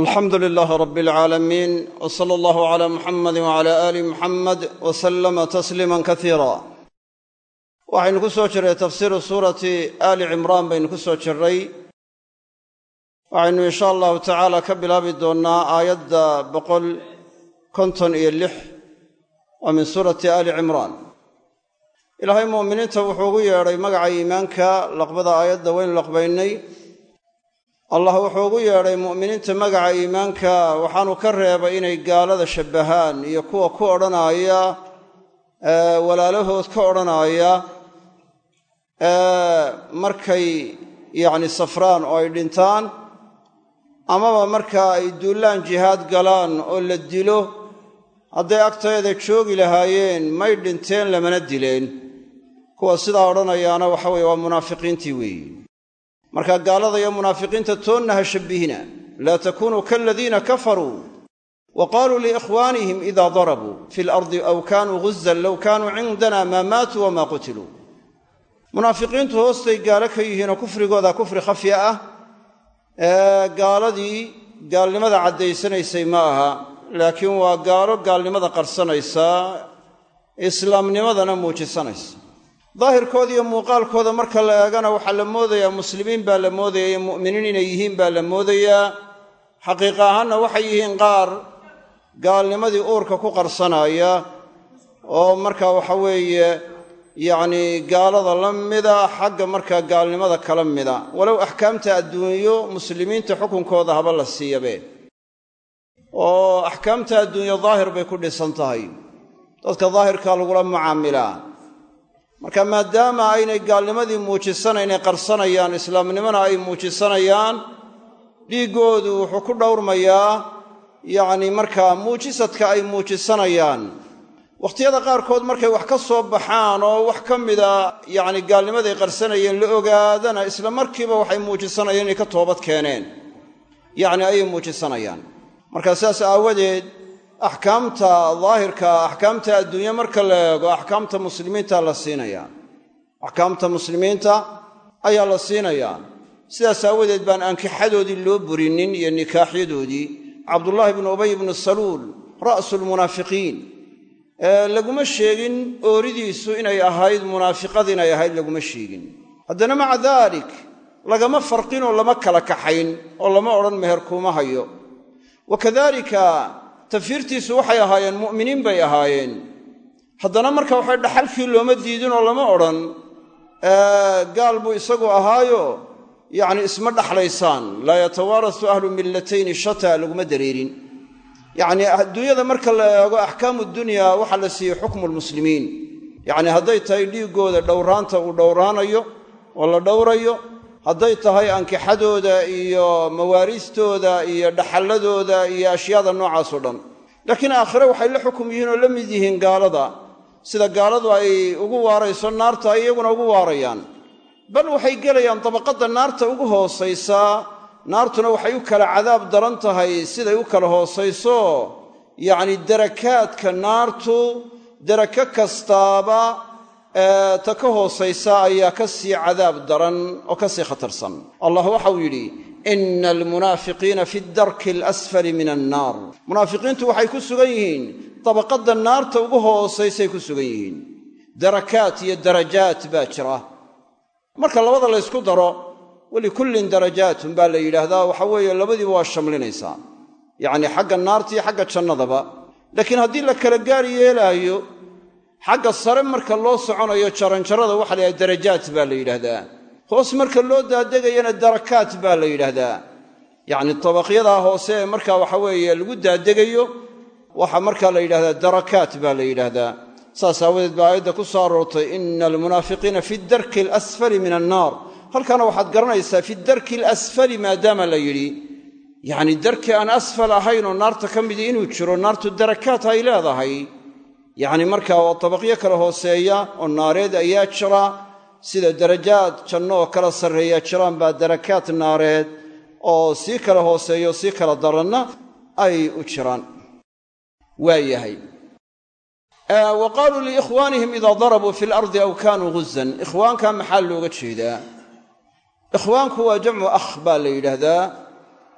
alxamdu lilaahi rabi alcaalamiin w sala allahu calaa muxamadi wacala aali muxamed wa sallama tasliiman kasiira waxaynu ku soo jirray tafsiiru suurati aali cimraan baynu ku soo jirray waxaynu insha allahu tacaala ka bilaabi doonnaa aayadda boqol konton iyo lix waa min suurati aali cimraan ilaahay mu'miniinta wuxuu ugu yeedhay magaca iimaanka laqbada aayadda waynu laqbaynay allah wuxuu ugu yeedhay mu'miniinta magaca iimaanka waxaanu ka reebay inay gaalada shabbahaan iyo kuwa ku odhanaaya walaalahood ka odhanaaya markay yacni safraan oo ay dhintaan amaba marka ay duullaan jihaad galaan oo la dilo hadday agteeda joogi lahaayeen may dhinteen lamana dileen. Kuwa sidaa odhanayaana waxa weye waa munaafiqiintii weeye marka gaalada iyo munaafiqiinta toonna ha shabbihina laa takunuu kaaladiina kafaruu. Wa qaaluu liikhwaanihim idaa darabuu. Fi lardi aw kaanuu guzan low kaanuu cindana maa maatuu wamaa qutiluu. Munaafiqiintu hoostay gaalo ka yihiinoo kufrigooda kufri khafya ah. Ee gaaladii gaalnimada caddaysanaysay ma aha. Laakiin waa gaalo gaalnimada qarsanaysaa islaamnimadana muujisanaysa daahirkooda iyo muuqaalkooda marka la eegana waxaa la moodayaa muslimiin baa la moodaya iyo mu'miniin inay yihiin baa la moodayaa. Xaqiiqa ahaanna waxay yihiin qaar gaalnimadii uurka ku qarsanaya oo marka waxa weeye yacnii gaalada la mida xagga markaa gaalnimada kala mida. Walow axkaamta adduunyo muslimiinta xukunkooda haba la siiyabe oo axkaamta adduunyo daahir bay ku dhisan tahay. Dadka daahirkaa lagula mucaamilaa marka maadaama aynay gaalnimadii muujisanaynay qarsanayaan islaamnimona ay muujisanayaan dhiiggoodu wuxuu ku dhowrmayaa yacni markaa muujisadka ay muujisanayaan wakhtiyada qaarkood markay wax ka soo baxaan oo wax ka mida yacni gaalnimaday qarsanayeen la ogaadana isla markiiba waxay muujisanayaan inay ka toobad keeneen. Yacni ayay muujisanayaan marka sidaas aawadeed axkaamta daahirka axkaamta adduunye marka la eego axkaamta muslimiinta la siinayaa axkaamta muslimiinta ayaa la siinayaa sidaas aawadeed baan ankixadoodii loo burinin iyo nikaaxyadoodii. Cabdullaahi bnu ubay bnu saluul ra'su lmunaafiqiin laguma sheegin ooridiisu inay ahayd munaafiqad inay ahayd laguma sheegin. Haddana maca daalik lagama farqinoo lama kala kaxayn oo lama odhan meher kuuma hayo. Wa kadalika tafiirtiisu waxay ahaayeen mu'miniin bay ahaayeen. Haddana marka waxay dhaxalkii looma diidinoo lama odhan gaal buu isagu ahaayo yacni isma dhaxlaysaan laa yatawaarasu ahlu millatayni shata laguma dareerin. Yacnii adduunyada marka la eego axkaamu dunyaa waxaa la siiyey xukmu lmuslimiin yacni hadday tahay dhiiggooda dhowraanta uu dhowraanayo oo la dhowrayo hadday tahay ankixadooda iyo mawaariistooda iyo dhaxalladooda iyo ashyaada noocaasoo dhan. Laakiin aakhire waxay la xukum yihiin oo la mid yihiin gaalada sida gaaladu ay ugu waarayso naarta ay iyaguna ugu waarayaan. Bal waxay gelayaan dabaqadda naarta ugu hoosaysaa naartuna waxay u kala cadaab daran tahay siday u kala hoosayso yacni darakaadka naartu darako kastaaba ta ka hoosaysa ayaa ka sii cadaab daran oo ka sii khatarsan. Allah waxau yidhi ina almunaafiqiina fi darki alasfali min annaar. Munaafiqiintu waxay ku sugan yihiin dabaqadda naarta ugu hoosaysay ku sugan yihiin. Darakaat iyo darajaat baa jira. Marka labada la ysku daro walikullin darajaatun baa la yidhaahdaa waxa weeye labadiiba waa shamlinaysaa. Yacnii xagga naarta iyo xagga jannadaba. Laakiin haddii la kala gaar yeelaayo xagga sare marka loo soconayo jaranjarada waxa la yidhahda darajaat baa la yidhaahdaa hoos marka loo daadegayana darakaat baa la yidhaahdaa yacni tabaqyadaa hoose ee marka waxa weeye lagu daadegayo waxa markaa la yidhahdaa darakaat baa la yidhaahdaa saas aawadeed baa aayadda ku soo aroortay ina almunaafiqiina fi darki alasfali min annaar halkaana waxaad garanaysaa fi darki alasfali maadaama la yidhi. Yacni darki aan asfal ahayn oo naarta ka midii inuu jiro naartu darakaat ay leedahay yacni markaa waa tabaqyo kala hooseeya oo naareed ayaa jira sida darajaad janno oo kala sarreeya jiraan baa darakaat naareed oo sii kala hooseeya oo sii kala daranna ay u jiraan. Waa yahay. Wa qaaluu liikhwaanihim idaa darabuu fi lardi aw kaanuu guzan ikhwaanka maxaa looga jeedaa? Ikhwaanku waa jamcu akh baa la yidhaahdaa.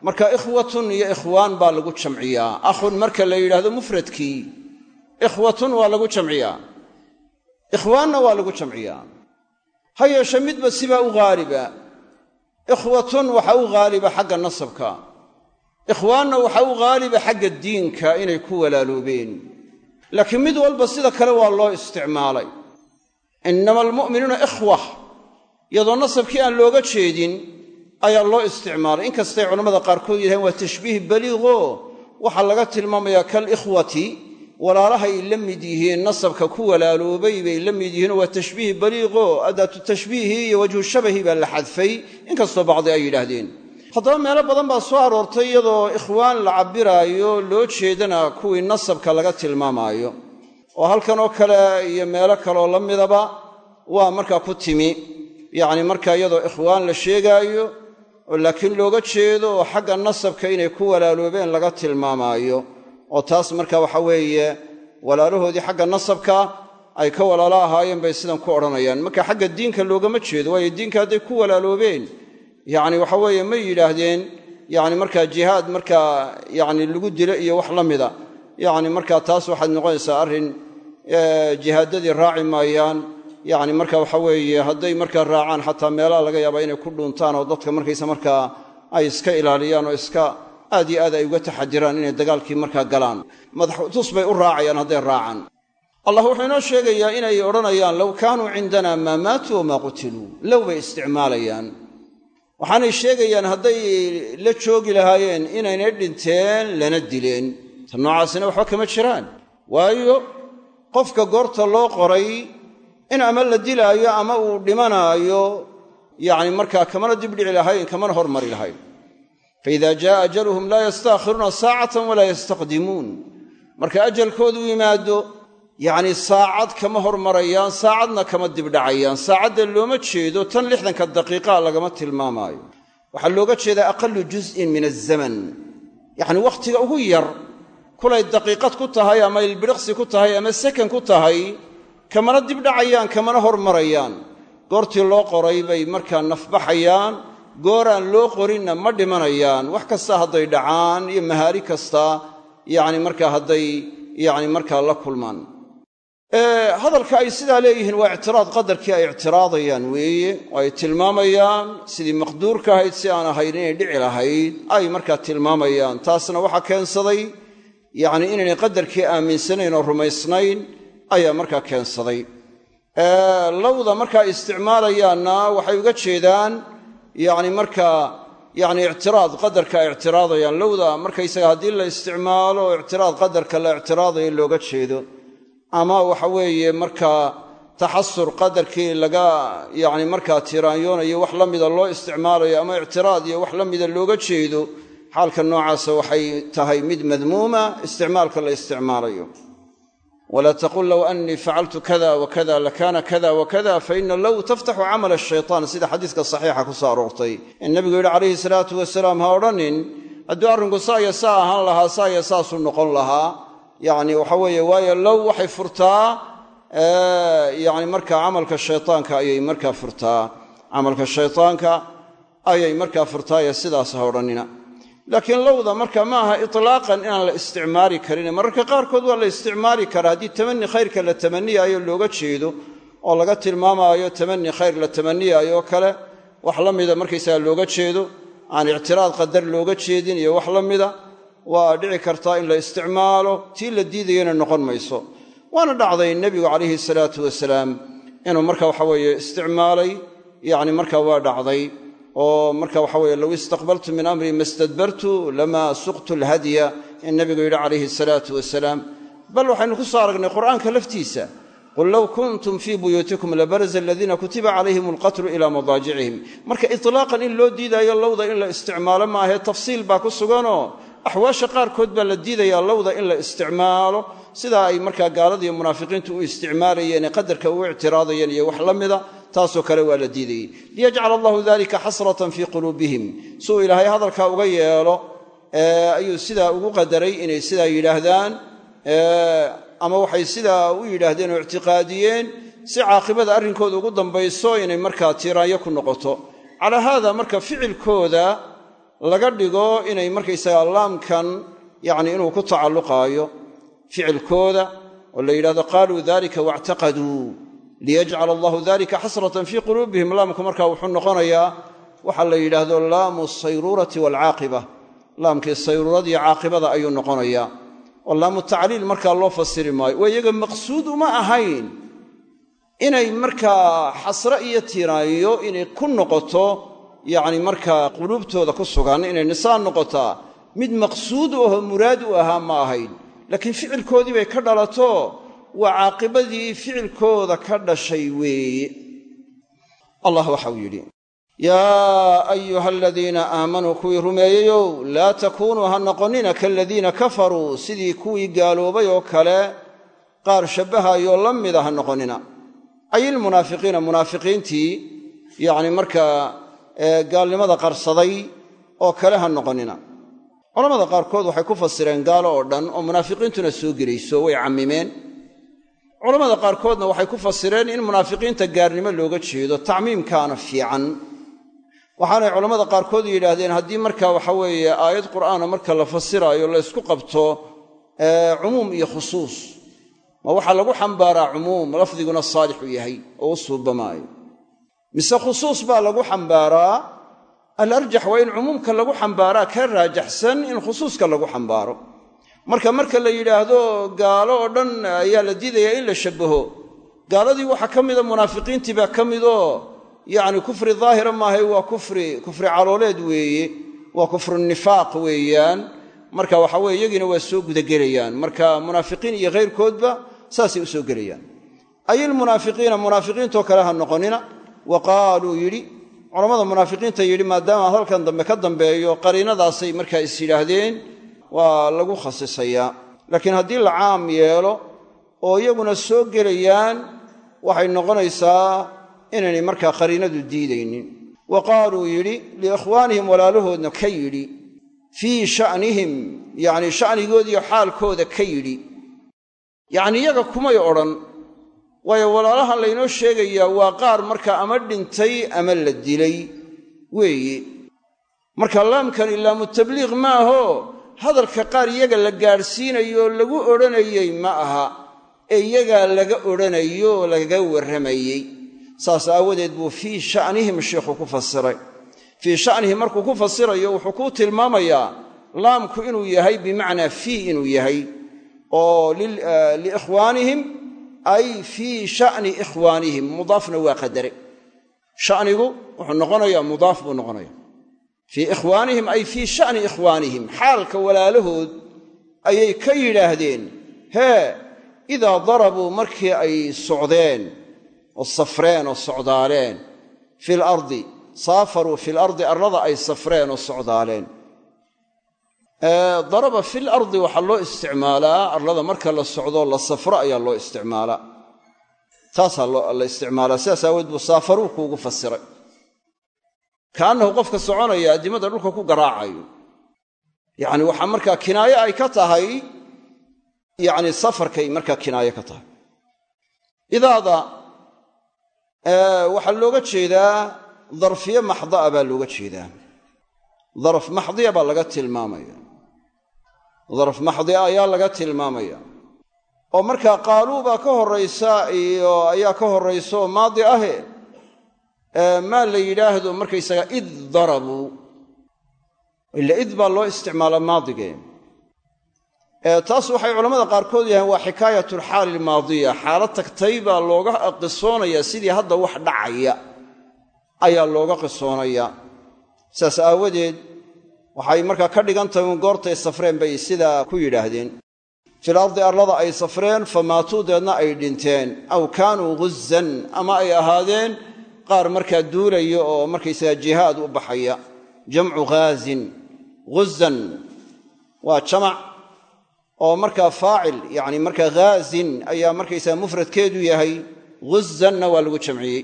Marka ikhwatun iyo ikhwaan baa lagu jamciyaa. Akhun marka la yidhaahdo mufradkii ikhwatun waa lagu jamciyaa. Ikhwaanna waa lagu jamciyaa. Ha yeeshe midba sibaa u haaliba ikhwatun waxa u haaliba xagga nasabka. Ikhwaanna waxa u haaliba xagga diinka inay ku walaaloobeen. Laakiin mid walba sida kale waa loo isticmaalay. Innama almu'minuuna ikhwa. Iyadoo nasabkii aan looga jeedin ayaa loo isticmaalay. Inkastay culammada qaarkood yidhahdeen waa tashbiih baliiqo waxaa laga tilmaamayaa kalikhwati walaalahay la mid yihiin nasabka ku walaaloobay bay la mid yihiinoo waa tashbiih baliiqo adaatu tashbiihi iyo wajhu shabahi baa la xadfay inkastoo bacdi ay yidhaahdeen. Haddaba meelo badan baa soo aroortay iyadoo ikhwaan la cabbiraayo loo jeedana kuwii nasabka laga tilmaamaayo. Oo halkan oo kale iyo meelo kaleoo la midaba waa markaa ku timi. Yacni markaa iyadoo ikhwaan la sheegaayo oo laakiin looga jeedo oo xagga nasabka inay ku walaaloobeen laga tilmaamaayo oo taas marka waxa weeye walaalahoodii xagga nasabka ay ka walaalo ahaayeen bay sidan ku odhanayaan. Marka xagga diinka loogama jeedo waayo diinka hadday ku walaaloobeen yacni waxa weeye may yidhaahdeen yacni markaa jihaad markaa yacni lagu dilo iyo wax la mida. Yacni markaa taas waxaad noqonaysaa arrin jihaadadii raaci maayaan. Yacni marka waxa weeye hadday markaa raacaan xataa meelaha laga yaabaa inay ku dhuuntaan oo dadka markaysa markaa ay iska ilaaliyaan oo iska aad iyo aad ay uga taxadiraan inay dagaalkii markaa galaan. Madaxtus bay u raacayaan hadday raacaan. Allah wuxuu inoo sheegayaa inay odhanayaan low kaanuu cindana maa maatuu wamaa qutiluu low bay isticmaalayaan. Waxaanay sheegayaan hadday la joogi lahaayeen inaynay dhinteen lana dileen. Ta noocaasina waxba kama jiraan. Waayo qofka goorta loo qoray in ama la dilaayo ama uu dhimanaayo yacni markaa kamana dibdhici lahayn kamana hormari lahayn faida jaaa ajaluhum laa yastaakhiruuna saacatan walaa yastaqdimuun marka ajalkoodu yimaado yacni saacad kama hormarayaan saacadna kama dibdhacayaan saacadda looma jeedo tan lixdanka daqiiqaa lagama tilmaamaayo waxaa looga jeedaa aqalu juz'in min azaman yacni wakhtiga ugu yar kulay daqiiqad ku tahay ama ilbidhiqsi ku tahay ama sakan ku tahay kamana dibdhacayaan kamana hormarayaan goortii loo qoray bay markaa nafbaxayaan gooraan loo qorinna ma dhimanayaan. Wax kasta hadday dhacaan iyo mahaari kasta yacni markaa hadday yacni markaa la kulmaan. Hadalka ay sidaa leeyihiin waa ictiraad qadarkii ay ictiraadayaan weeye. Oo ay tilmaamayaan sidii maqduurka ahayd si aan ahayn inay dhici lahayd ay markaa tilmaamayaan. Taasna waxaa keensaday yacni inaynay qadarkii aaminsanayn oo rumaysnayn ayaa markaa keensaday. Lowda markaa isticmaalayaanna waxay uga jeedaan yacni markaa yacni ictiraad qadarka ay ictiraadayaan lowda markaysaga haddii la isticmaalo ictiraad qadarka la ictiraadayo looga jeedo. Ama waxa weeye markaa taxasur qadarkii laga yacni markaa tiraanyoonayo wax la mida loo isticmaalayo ama ictiraad iyo wax la mida looga jeedo xaalka noocaasa waxay tahay mid madmuuma isticmaalka la isticmaalayo walaa taqul low annii facaltu kada wakada lakaana kada wakada faina low taftaxu camala ashaytaan sida xadiiska saxiixa ku soo aroortay in nabigu yidhi calayhi salaatu wasalaam ha odhanin hadduu arrinku saaya saa ahaan lahaa saaya saasuu noqon lahaa yacni waxa weeye waayo low waxay furtaa yacni markaa camalka shaytaanka ayay markaa furtaa camalka shaytaanka ayay markaa furtaaye sidaas ha odhanina laakiin lowda marka ma aha itlaaqan inaan la isticmaali karin. Mararka qaarkood waa la isticmaali karaa haddii tamani khayrka la tamaniyaayo looga jeedo oo laga tilmaamaayo tamani khayr la tamaniyaayo oo kale wax la mida markaysaga looga jeedo aan ictiraad qadar looga jeedin iyo wax la mida waa dhici kartaa in la isticmaalo tii la diidayana noqon mayso. Waana dhacday nebigu calayhi salaatu wasalaam inuu marka waxaweeye isticmaalay yacni marka waa dhacday oo marka waxa weye low istaqbaltu min amrii ma stadbartu lamaa suqtu alhadya in nebigu yidhi calayhi salaatu wasalaam. Bal waxaynu ku soo aragnay qur'aanka laftiisa. Qul low kuntum fii buyuutikum labaraza aladiina kutiba calayhim alqatlu ilaa madaajicihim. Marka itlaaqan in loo diidaayo lowda in la isticmaalo maahee tafsiil baa ku suganoo axwaasha qaarkood baa la diidayaa lowda in la isticmaalo. Sidaa ay markaa gaaladiiyo munaafiqiintu u isticmaalayeen ee qadarka u ictiraadayeen iyo wax la mida taasoo kale waa la diidayey. Liyajcala allahu dalika xasratan fii quluubihim. Siuu ilaahay hadalkaa uga yeelo ayuu sidaa ugu qadaray inay sidaa yidhaahdaan ama waxay sidaa u yidhaahdeen oo ictiqaadiyeen si caaqibada arrinkooda ugu dambayso inay markaa tiiraanyo ku noqoto. Calaa haada marka ficilkooda laga dhigo inay markaysaga laamkan yacni inuu ku tacalluqaayo ficilkooda oo la yidhahdo qaaluu dalika waictaqaduu liyajcala allahu dalika xasratan fii quluubihim. Laamku markaa wuxuu noqonayaa waxaa la yidhaahdo laamu sayruurati waalcaaqiba laamkii sayruuradiiyo caaqibada ayuu noqonayaa. Oo laamu tacliil markaa loo fasiri maayo. Waa iyaga maqsuud uma ahayn inay markaa xasre iyo tiiraayo inay ku noqoto yacni markaa quluubtooda ku sugan inay nisaan noqotaa mid maqsuud ahoo muraad u ahaa ma ahayn. Laakiin ficilkoodii bay ka dhalato waa caaqibadii ficilkooda ka dhashay weeye. Allah waxau yidhi yaa ayuha aladiina aamanuu kuwii rumeeyeyow laa takuunuu ha noqonnina kaaladiina kafaruu sidii kuwii gaaloobay oo kale qaar shabbahaayoo la mida ha noqonnina ay ilmunaafiqiina munaafiqiintii yacni markaa gaalnimada qarsaday oo kale ha noqonnina culamada qaarkood waxay ku fasireen gaalo oo dhan oo munaafiqiintuna soo gelayso way cammimeen culammada qaarkoodna waxay ku fasireen in munaafiqiinta gaarnimo looga jeedo tacmiimkaana fiican. Waxaanay culammada qaarkood yidhaahdeen haddii marka waxa weeye aayad qur'aana marka la fasiraayo la ysku qabto cumuum iyo khusuus ma waxaa lagu xambaaraa cumuum lafdiguna saalix u yahay oo u suubamaayo. Mise khusuus baa lagu xambaaraa? Alarjax waa in cumuumka lagu xambaaraa ka raajaxsan in khusuuska lagu xambaaro marka marka la yidhaahdo gaalo oo dhan ayaa la diidayaa in la shabbaho. Gaaladii waxaa ka mida munaafiqiintii baa ka midoo yacni kufri daahira maahay waa kufri kufri calooleed weeye waa kufru nifaaq weeyaan. Marka waxa weye iyagiina waa soo gudagelayaan. Marka munaafiqiin iyo khayrkoodba saasay u soo gelayaan. Ay ilmunaafiqiina munaafiqiintoo kale ha noqonina wa qaaluu yidhi culammada munaafiqiinta yidhi maadaama hadalkan dambe ka dambeeyo qariinadaasay markaa is yidhaahdeen waa lagu khasisayaa. Laakiin haddii la caam yeelo oo iyaguna soo gelayaan waxay noqonaysaa inaynay markaa qariinadu diidaynin. Wa qaaluu yidhi liikhwaanihim walaalahoodna ka yidhi fii sha'nihim yacnii sha'nigoodiiyo xaalkooda ka yidhi. Yacnii iyaga kumay odhan waayo walaalahan laynoo sheegayaa waa qaar markaa ama dhintay ama la dilay weeye. Marka laamkan ilaamu tabliiq maaho hadalka qaar iyaga la gaadhsiinayoo lagu odhanayey ma aha. Ee iyagaa laga odhanayo oo lagaga warramayey saas aawadeed buu fii sha'nihim sheikhu ku fasiray. Fii sha'nihim markuu ku fasirayo wuxuu kuu tilmaamayaa laamku inuu yahay bimacnaa fii inuu yahay. Oo liikhwaanihim ay fii sha'ni ikhwaanihim. Mudaafna waa qadare. Sha'nigu wuxuu noqonayaa mudaaf buu noqonaya fii ikhwaanihim ay fii sha'ni ikhwaanihim. Xaalka walaalahood ayay ka yidhaahdeen hee idaa darabuu markii ay socdeen oo safreen oo socdaaleen fil ardi saafaruu fil ardi arlada ay safreen oo socdaaleen. Daraba fil ardi waxaa loo isticmaalaa arlada marka la socdo la safro ayaa loo isticmaalaa. Taasaa la isticmaalaa. Kuugu fasiray kaannahu qofka soconaya addimada dhulka ku garaacayo. Yacni waxaa markaa kinaaye ay ka tahay yacni safarkay markaa kinaaye ka tahay. Idaada waxaa looga jeedaa darfiye maxdaa baa looga jeedaa. Daraf maxdiya baa laga tilmaamaya. Daraf maxdia ayaa laga tilmaamaya. Oo markaa qaaluu baa ka horraysa iyo ayaa ka horraysa maadi ahe maa la yidhaahdo markaysaga id darabuu ila id baa loo isticmaala maadige taas waxay culammada qaarkood yahaen waa xikaayat alxaali almaadiya xaalad tagtay baa looga qisoonayaa sidii hadda wax dhacaya ayaa looga qisoonayaa sidaas aawadeed waxay markaa ka dhigan tahay un goortay safreen bay sidaa ku yidhaahdeen. Fil ardi arlada ay safreen famaatuu deedna ay dhinteen. Aw kaanuu guzan ama ay ahaadeen qaar markaa duulaya oo markaysaga jihaad u baxaya jamcu ghaazin guzan waa jamac oo markaa faacil yacni markaa ghaazin ayaa markaysaga mufradkeedu yahay guzanna waa lagu jamciyey.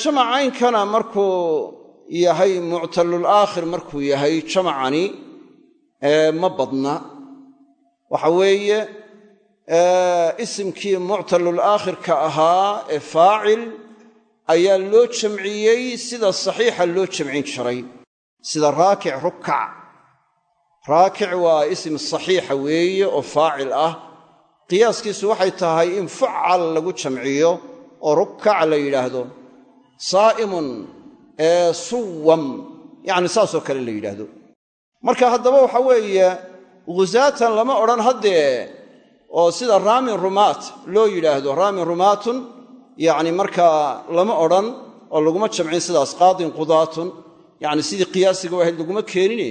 Jamac caynkana markuu yahay muctalul markuu yahay jamacani ma badna. Waxa weeye isimkii muctalul ahaa ee faacil ayaa loo jamciyey sida saxiixa loo jamcin jiray sida raakic rukac. Raakic waa ism saxiixa weeye oo faacil ah. Qiyaaskiisu waxay tahay in fucal lagu jamciyo oo rukac la yidhaahdo. Saa'imun ee suwam yacni saasoo kale la yidhaahdo. Marka haddaba waxa weeye ghusaatan lama odhan haddee oo sida raamin rumaat loo yidhaahdo. Raamin rumaatun yacni markaa lama odhan oo laguma jamcin sidaas. Qaadin qudaatun yacni sidii qiyaasiga ahayd laguma keenine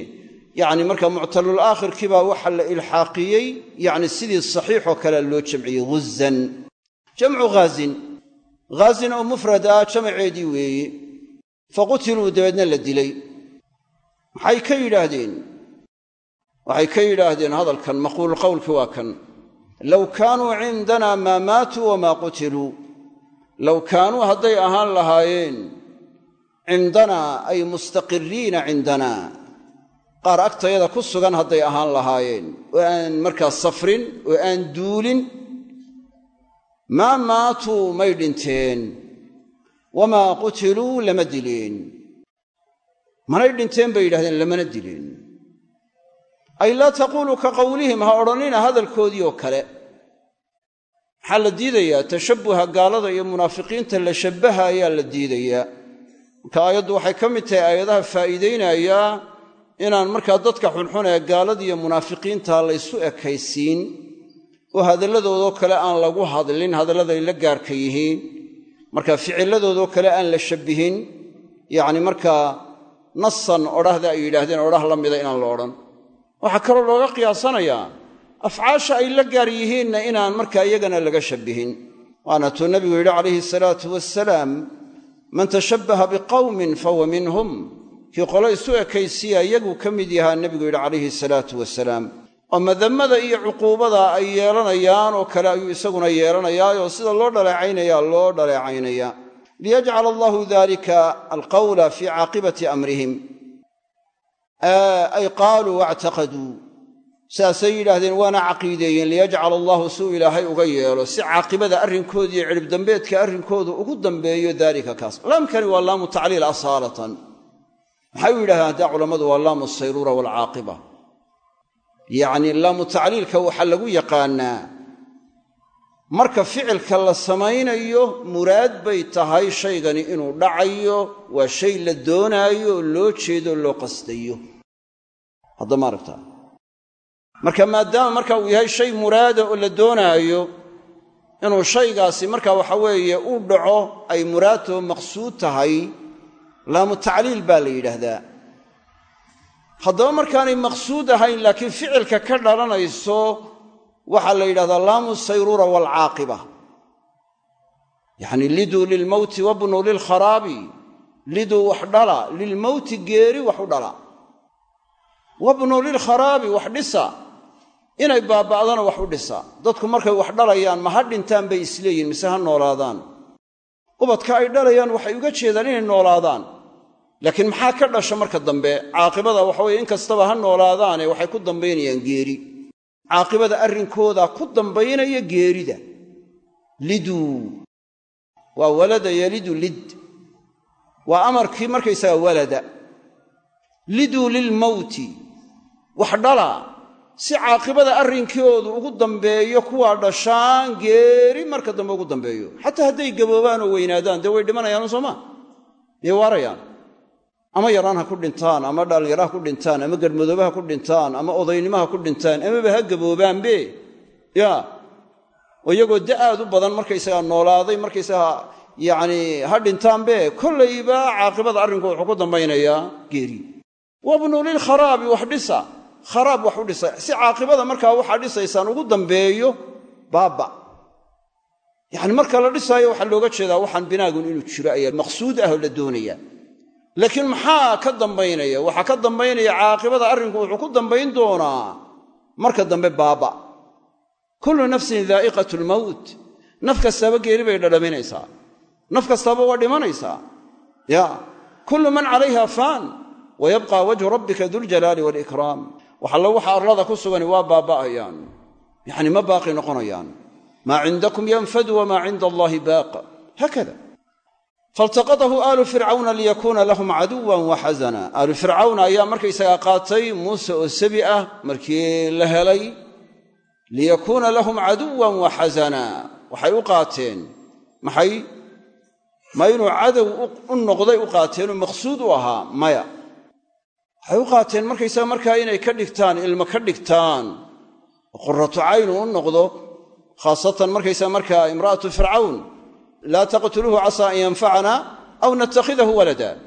yacni marka muctalul aakhirkii baa waxa la ilxaaqiyey yacni sidii saxiixoo kale loo jamciyey. Ghuzan. Jamcu ghaazin ghaazin oo mufrad ah jamaceedii weeye faqutiluu dabeedna la dilay. Maxay ka yidhaahdeen waxay ka yidhaahdeen hadalkan maquulu qowlki waa kan. Low kaanuu cindana maa maatuu wamaa qutiluu low kaanuu hadday ahaan lahaayeen cindanaa ay mustaqiriina cindanaa qaar agtayada ku sugan hadday ahaan lahaayeen oo aan markaa safrin oo aan duulin. Maa maatuu may dhinteen wamaa qutiluu lama dileen. Manay dhinteen bay yidhahdeen lamana dileen. Ay laa taquuluu ka qowlihim ha odhannina hadalkoodii oo kale maxaa la diidayaa tashabbuha gaalada iyo munaafiqiinta la shabbaha ayaa la diidayaa. Marka aayaddu waxay ka mid tahay aayadaha faa'iidaynayaa inaan markaa dadka xunxun ee gaaladiiyo munaafiqiinta laysu ekaysiin oo hadalladoodoo kale aan lagu hadlin hadalladay la gaarka yihiin marka ficilladoodoo kale aan la shabbihin yacni markaa nasan odhahda ay yidhaahdeen odhah la mida inaan la odhan. Waxaa kaloo looga qiyaasanayaa afcaasha ay la gaar yihiinna inaan markaa iyagana laga shabbihin. Waana tuu nabigu yidhi calayhi salaatu wasalaam man tashabbaha biqawmin fahuwa minhum. Kii qolo isu ekaysiya iyaguu ka mid yahaa nebigu yidhi calayhi salaatu wasalaam oo madammada iyo cuquubada ay yeelanayaan oo kale ayuu isaguna yeelanayaayoo sida loo dhaleecaynaya loo dhaleecaynaya. Liyajcala allahu dalika alqawla fii caaqibati amrihim. Ay qaaluu wactaqaduu saasay yidhaahdeen waana caqiideeyeen liyajcala allahu suu ilaahay uga yeelo. Si caaqibada arrinkooda iyo cidhibdambeedka arrinkoodu ugu dambeeyo daalika kaas. Laamkani waa laamu tacliil asaalatan. Maxay u yidhahdeen haddaa culammadu waa laamu sayruura waalcaaqiba yacnii laamu tacliilka waxaa lagu yaqaannaa marka ficilka la samaynayo muraad bay tahay shaygani inuu dhacayo waa shay la doonaayo oo loo jeedo loo qasdayo haddama aragtaa marka maadaama marka uu yahay shay muraada oo la doonaayo inuu shaygaasi marka waxa weeye u dhaco ay muraadtoo maqsuud tahay laamu tacliil baa la yidhaahdaa. Haddaba markaanay maqsuud ahayn laakiin ficilka ka dhalanayso waxaa la yidhahdaa laamu sayruura waalcaaqiba yacni liduu lilmowti wabnuu lilkharaabi liduu wax dhala lilmowti geeri wax u dhala. Wabnuu lilkharaabi wax dhisa inay baaba'dana wax u dhisa. Dadku markay wax dhalayaan ma ha dhintaan bay isleeyihin mise ha noolaadaan. Ubadka ay dhalayaan waxay uga jeedaan inay noolaadaan. Laakiin maxaa ka dhasha marka dambe? Caaqibada waxa weye in kastaba ha noolaadaane waxay ku dambaynayaan geeri. Caaqibada arrinkooda ku dambaynaya geerida. Liduu waa walada yalidu lid. Waa amarkii markaysaga walada. Liduu lilmowti wax dhala si caaqibada arrinkoodu ugu dambeeyo kuwaa dhashaan geeri marka dambe ugu dambeeyo. Xataa hadday gaboobaan oo weynaadaan dee way dhimanayaan sooma miyay waarayaan? Ama yaraan ha ku dhintaan ama dhallinyaro ha ku dhintaan ama garmadoobe ha ku dhintaan ama odaynimo ha ku dhintaan amaba ha gaboobaanbe ya. Oo iyagoo da'aad u badan markaysagaa noolaaday markaysagaa yacni ha dhintaanbe kollayba caaqibada arrinku wuxuu ku dambaynayaa geeri. Wabnuu lilkharaabi wax dhisa kharaab wax u dhisa si caaqibada markaa waxaa dhisaysaan ugu dambeeyo baaba yacni marka la dhisaayo waxaa looga jeedaa waxaan binaagun inuu jiro ayaa maqsuud ah oo la doonaya. Laakiin maxaa ka dambaynaya? Waxaa ka dambaynaya caaqibada arrinku wuxuu ku dambayn doonaa marka dambe baaba kullu nafsin daa'iqatu lmowt naf kastaaba geeri bay dhadhaminaysaa. Naf kastaaba waa dhimanaysaa. Ya. Kullu man calayha faan wa yabqa wajhu rabbika duljalaali waalikraam waxallo waxa arlada ku sugani waa baaba'ayaan. Yacni ma baaqi noqonayaan. Maa cindakum yanfadu wamaa cinda allaahi baaq haakada faltaqatahu aalu fircawna liyakuuna lahum caduwan wa xasana. Aalu fircawna ayaa markaysagaa qaatay muuse oo sabi ah markii la helay liyakuuna lahum caduwan wa xasana. Waxay u qaateen. Maxay? Ma inuu cadow u noqday u qaateenoo maqsuud u ahaa maya waxay u qaateen markaysaga markaa inay ka dhigtaan ilmo ka dhigtaan. Oo quratu caynu u noqdo khaasatan markaysaga markaa imra'atu fircawn laa taqtuluuhu casaa an yanfacana aw natakhidahu walada.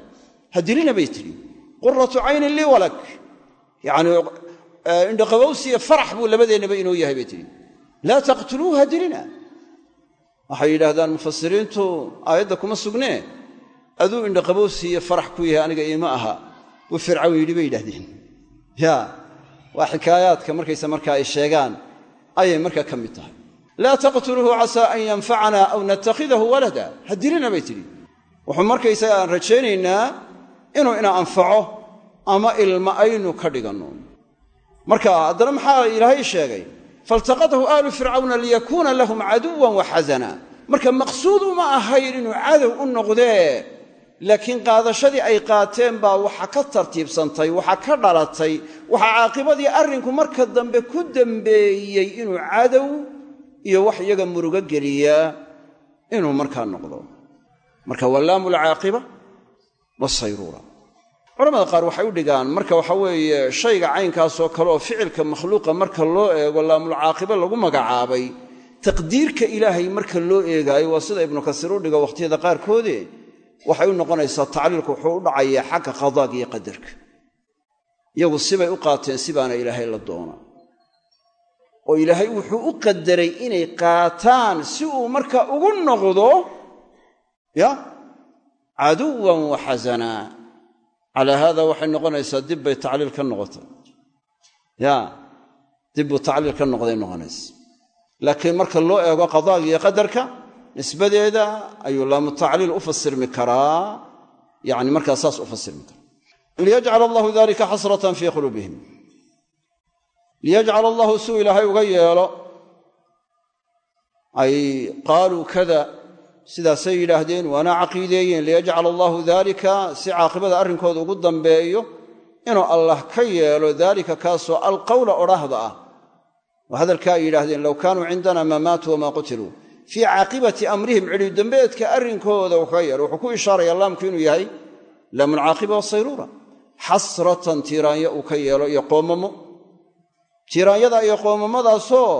Ha dilina bay tidhi quratu caynin lii walak. Yacnii indhaqabowsiya farax buu labadeennaba inoo yahay bay tidhi. Laa taqtuluuhu ha dilina waxay yidhaahdaan mufasiriintu aayadda kuma sugnee? Aduu indhaqabowsiiyo farax ku yahay aniga iima aha buu fircawn yidhi bay yidhahdeen ya waa xikaayaadka markaysa markaa ay sheegaan ayay markaa ka mid tahay. Laa taqtuluuhu casaa an yanfacana aw natakhidahu walada. Ha dilina bay tidhi. Wuxuu markaysaga aan rajaynaynaa inuu ina anfaco ama ilma aynu ka dhiganno. Marka haddana maxaa ilaahay sheegay? Faltaqatahu aalu fircawna liyakuuna lahum caduwan wa xasana. Marka maqsuud uma ahayn inuu cadow u noqdee laakiin qaadashadii ay qaateen baa waxa ka tartiibsantay waxa ka dhalatay waxa caaqibadii arrinku marka dambe ku dembeeyey inuu cadow iyo wax iyaga murugo geliyaa inuu markaa noqdo. Marka wallaamu lcaaqiba wasayruura culamada qaar waxay u dhigaan marka waxa weeye shayga caynkaasoo kale oo ficilka makhluuqa marka loo eego laamulcaaqiba lagu magacaabay taqdiirka ilaahay marka loo eegaayo waa sida ibnu kasiir u dhigo wakhtiyada qaarkoode waxay u noqonaysaa tacliilku wuxuu u dhacayaa xagga qadaaga iyo qadarka. Iyagu sibay u qaateen sibaana ilaahay la doona. Oo ilaahay wuxuu u qadaray inay qaataan si uu marka ugu noqdo ya caduwan wa xasanaa calaa haada waxay noqonaysaa dib bay tacliil ka noqotay. Ya dib buu tacliil ka noqday noqonaysa laakiin marka loo eego qadaaga iyo qadarka nisbadeeda ayuu laamu tacliil u fasirmi karaa. Yani markaa saas u fasirmi karaa. Liyajcal allahu dalika xasratan fii quluubihim. Liyajcal allahu suu ilaahay uga yeelo. Ay qaaluu kada sidaasay yidhaahdeen waana caqiideeyeen. Liyajcala allahu daalika si caaqibada arrinkooda ugu dambeeyo inuu allah ka yeelo daalika kaasoo alqowla odhaahda ah. Oo hadalka ay yidhaahdeen low kaanuu cindana maa maatuu wamaa qutiluu fii caaqibati amrihim cidhiib dambeedka arrinkooda uu kaga yeelo. Wuxuu ku ishaaraya laamku inuu yahay laamulcaaqiba wasayruura xasratan tiiraanyo uu ka yeelo iyo qoomamo. Tiiraanyada iyo qoomamadaasoo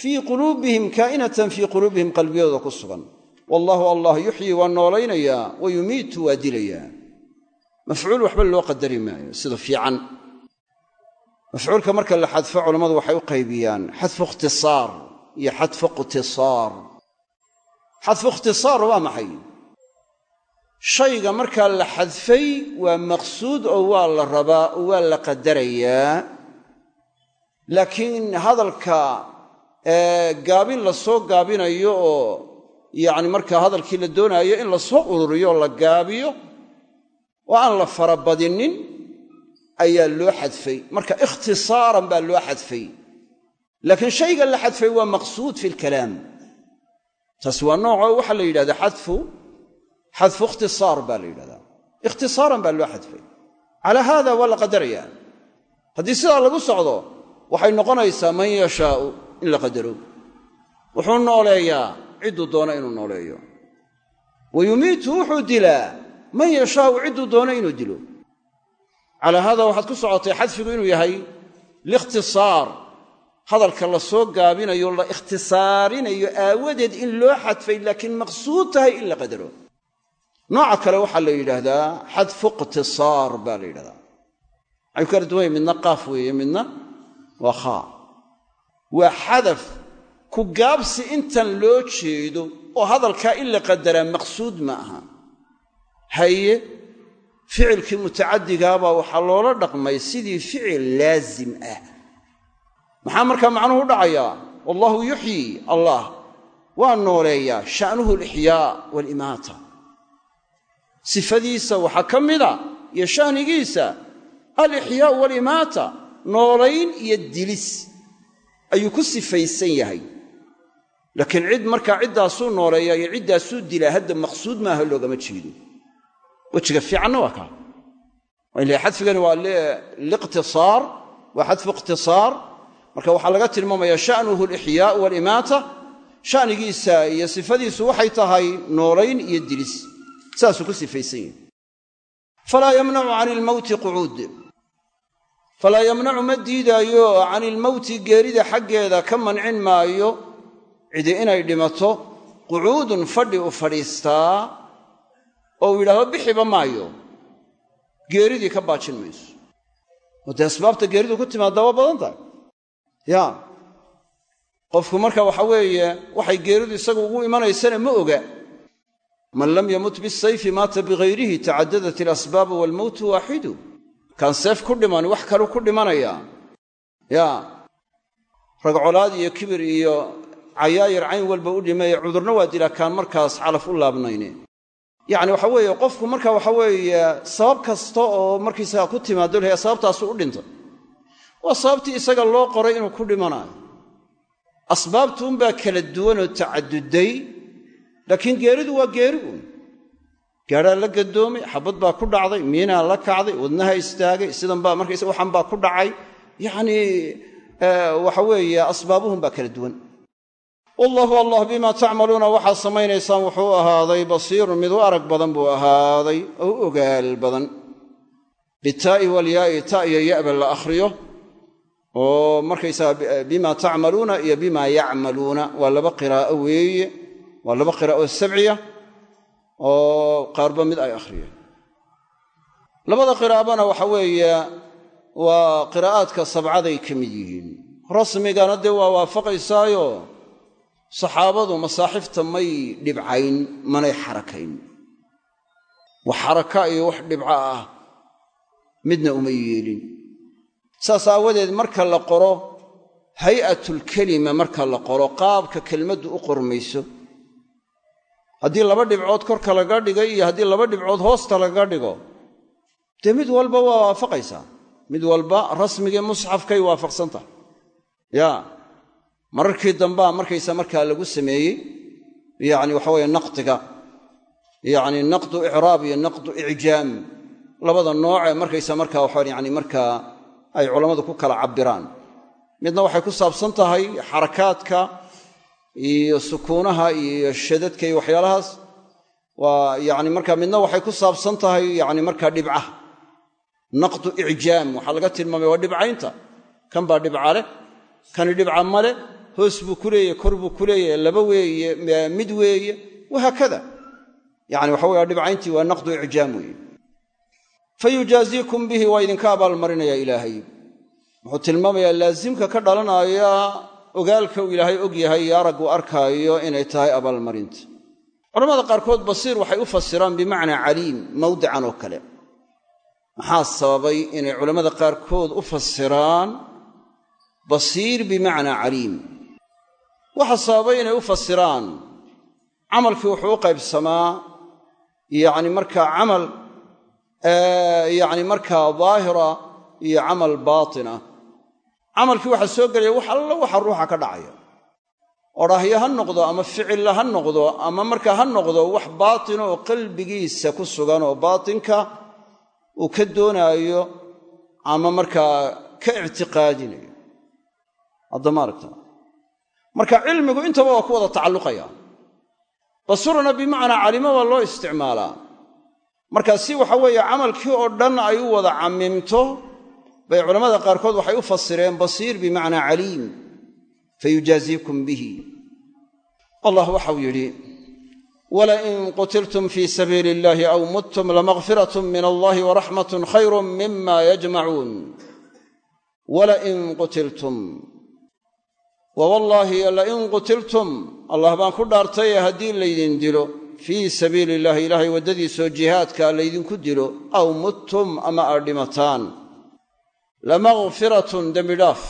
fii quluubihim kaa'inatan fii quluubihim qalbiyadooda ku sugan. Wallaahu allah yuxyii waa noolaynayaa wa yumiitu waa dilayaa mafcuul waxba loo qadari maayo sida fiican. Mafcuulka marka la xadfo culammadu waxay u qaybiyaan xadfu ikhtisaar waa maxay? Shayga markaa la xadfay waa maqsuud oo waa la rabaa oo waa la qadarayaa. Laakiin hadalka gaabin la soo gaabinayo oo yacni markaa hadalkii la doonaayo in la soo ururiyo la gaabiyo oo aan la farabadinin ayaa loo xadfay. Marka ikhtisaaran baa loo xadfay. Laakiin shayga la xadfay waa maqsuud fi lkalaam taasi waa nooco waxaa la yidhahdaa xadfu xadfu ikhtisaar baa la yidhahdaa. Ikhtisaaran baa loo xadfay. Calaa haada waa la qadarayaa. Haddii sidaa lagu socdo waxay noqonaysaa man yashaau in la qadaro. Wuxuu nooleeyaa cidduu doono inuu nooleeyo. Wa yumiitu wuxuu dilaa man yashaau cidduu doono inuu dilo. Calaa haada waxaad ku socotay xadfigu inuu yahay liikhtisaar hadalka la soo gaabinayo la ikhtisaarinayo aawadeed in loo xadfay laakiin maqsuud tahay in la qadaro. Nooca kale waxaa la yidhaahdaa xadfu ikhtisaar baa la yidhahdaa waxay ku kala duwan midna qaaf weeye midna waa khaa. Waa xadaf ku gaabsi intan loo jeedo oo hadalkaa in la qadaraa maqsuud ma aha. Haye ficilkii mutacaddigaabaa waxaa loola dhaqmay sidii ficil laasim ah maxaa markaa macnuhu u dhacayaa wallahu yuxyii allah. Waa nooleeyaa sha'nuhu alixyaa waalimaata sifadiisa waxaa ka mida iyo sha'nigiisa. Alixyaau waalimaata noolayn iyo dilis ayuu ku sifaysan yahay. Laakiin cid markaa ciddaasuu nooleeya iyo ciddaasuu dilaa hadda maqsuud maaha loogama jeedo. Wejiga fiicanna waa kaa. Xadfigani waa liqtisaar waa xadfu iqtisaar marka waxaa laga tilmaamaya sha'nuhu alixyaau waalimaata sha'nigiisa iyo sifadiisu waxay tahay noolayn iyo dilis. Saasuu ku sifaysan yahi falaa yamnacu can ilmowti qucuud falaa yamnacu ma diidaayo can ilmowti geerida xaggeeda ka mancin maayo cidi inay dhimato qucuudun fadhi u fadhiistaa oo uu yidhahdo bixiba maayo geeridii ka baajin mayso. Oo asbaabta geeridu ku timaaddaa waa badan tahay ya. Qofku marka waxa weeye waxay geeridu isagu ugu imanaysana ma oga. Man lam yamut bisayfi maata bihayrihi tacadadat ilasbaabu waalmowtu waaxidu. Kaan seef ku dhiman wax kalu ku dhimanaya. Ya. Ragcolaad iyo kibir iyo cayaayir cayn walba u dhimaya cudurna waa dilaa kaan markaas calaf u laabnayne. Yacni waxa weeye qofku marka waxa weeye sabab kasta oo markiisaga ku timaado lahay sababtaasu u dhintay waa sababtii isaga loo qoray inuu ku dhimanayo asbaabtu unbaa kala duwanoo tacadduday laakiin geeridu waa geeri uun gaadhaa la gadoomay xabad baa ku dhacday miinaa la kacday wadnaha istaagay sidan baa waxan baa ku dhacay. Yacnii waxa weeye asbaabuhun baa kala duwan. Wallahu allah bimaa tacmaluuna waxaad samaynaysaan wuxuu ahaaday basiirun mid u arag badan buu ahaaday oo u ogaal badan. Bitaa'i walyaa'i ta iyo ya'ba la akhriyo oo markaysaga bima tacmaluuna iyo bima yacmaluuna. Waa laba qiraa'o weeye waa laba qiraa'o sabciya oo qaarba mid ay akhriyeen. Labada qiraa'bana waxa weeye waa qiraa'aadka sabcaday ka mid yihiin. Rasmigana dee waa waafaqaysaayo. Saxaabadu masaaxifta may dhibcayn manay xarakayn. Wax xaraka iyo wax dhibco ah midna uma yeelin saas aawadeed marka la qoro hay'atulkelima marka la qoro qaabka kelmaddu u qormayso. Haddii laba dhibcood korka laga dhigay iyo haddii laba dhibcood hoosta laga dhigo dee mid walba waa waafaqaysaa mid walba rasmigii musxafkay waafaqsan tahay. Yaa mararkii dambaa markaysa markaa lagu sameeyey yacni waxa weeye naqdiga yacni naqdu icraab iyo naqdu icjaam. Labada noocee markaysa markaa waxaa yani markaa ay culammadu ku kala cabbiraan. Midna waxay ku saabsan tahay xarakaadka iyo sukuunaha iyo shadadka iyo waxyaalahaas. Waa yani markaa midna waxay ku saabsan tahay yani markaa dhibcaha naqdu icjaam waxaa laga tilmaamaya waa dhibcaynta. Kan baa dhibca leh kani dhibca male hoos buu ku leeyahe kor buu ku leeyahe laba weeye mid weeye wahaakada yani waxa weye dhibcayntii waa naqdu icjaam weeye fayujaaziikum bihi waa idinka abaalmarinaya ilaahay. Wuxuu tilmaamayaa laasimka ka dhalanaya ogaalka uu ilaahay og yahay iyo araggu arkaayo inay tahay abaalmarinta culamada qaarkood basiir waxay u fasiraan bimacnaa caliim mawdican oo kale. Maxaa sababay inay culammada qaarkood u fasiraan basiir bimacnaa caliim? Waxa sababay inay u fasiraan camalkii wuxuu u qaybsamaa yacni markaa camal yacni markaa daahira iyo camal baatina. Camalkii waxaa soo gelaya wax alla waxa ruuxa ka dhacaya. Odhaahyo ha noqdo ama ficilla ha noqdo ama markaa ha noqdo wax baatina oo qalbigiisa ku sugan oo baatinka uu ka doonaayo ama markaa ka ictiqaadinayo. Haddama aragta. Marka cilmigu intaba waa ku wada tacalluqaya. Basurna bimacnaa calimo waa loo isticmaalaa marka si waxa weeye camalkii oo dhan ay u wada cammimto bay culammada qaarkood waxay u fasireen basiir bimacnaa caliim fayujaaziikum bihi. Allah waxau yidhi walain qutiltum fii sabiili illahi aw muttum lamakfiratun min allahi waraxmatun khayrun mima yajmacuun walain qutiltum. Wawallaahi lain qutiltum allah baan ku dhaartaye haddii laydin dilo fii sabiili illaahi ilaahay waddadiisoo jihaadka laydinku dilo aw muttum ama aad dhimataan lamakfiratun dembidhaaf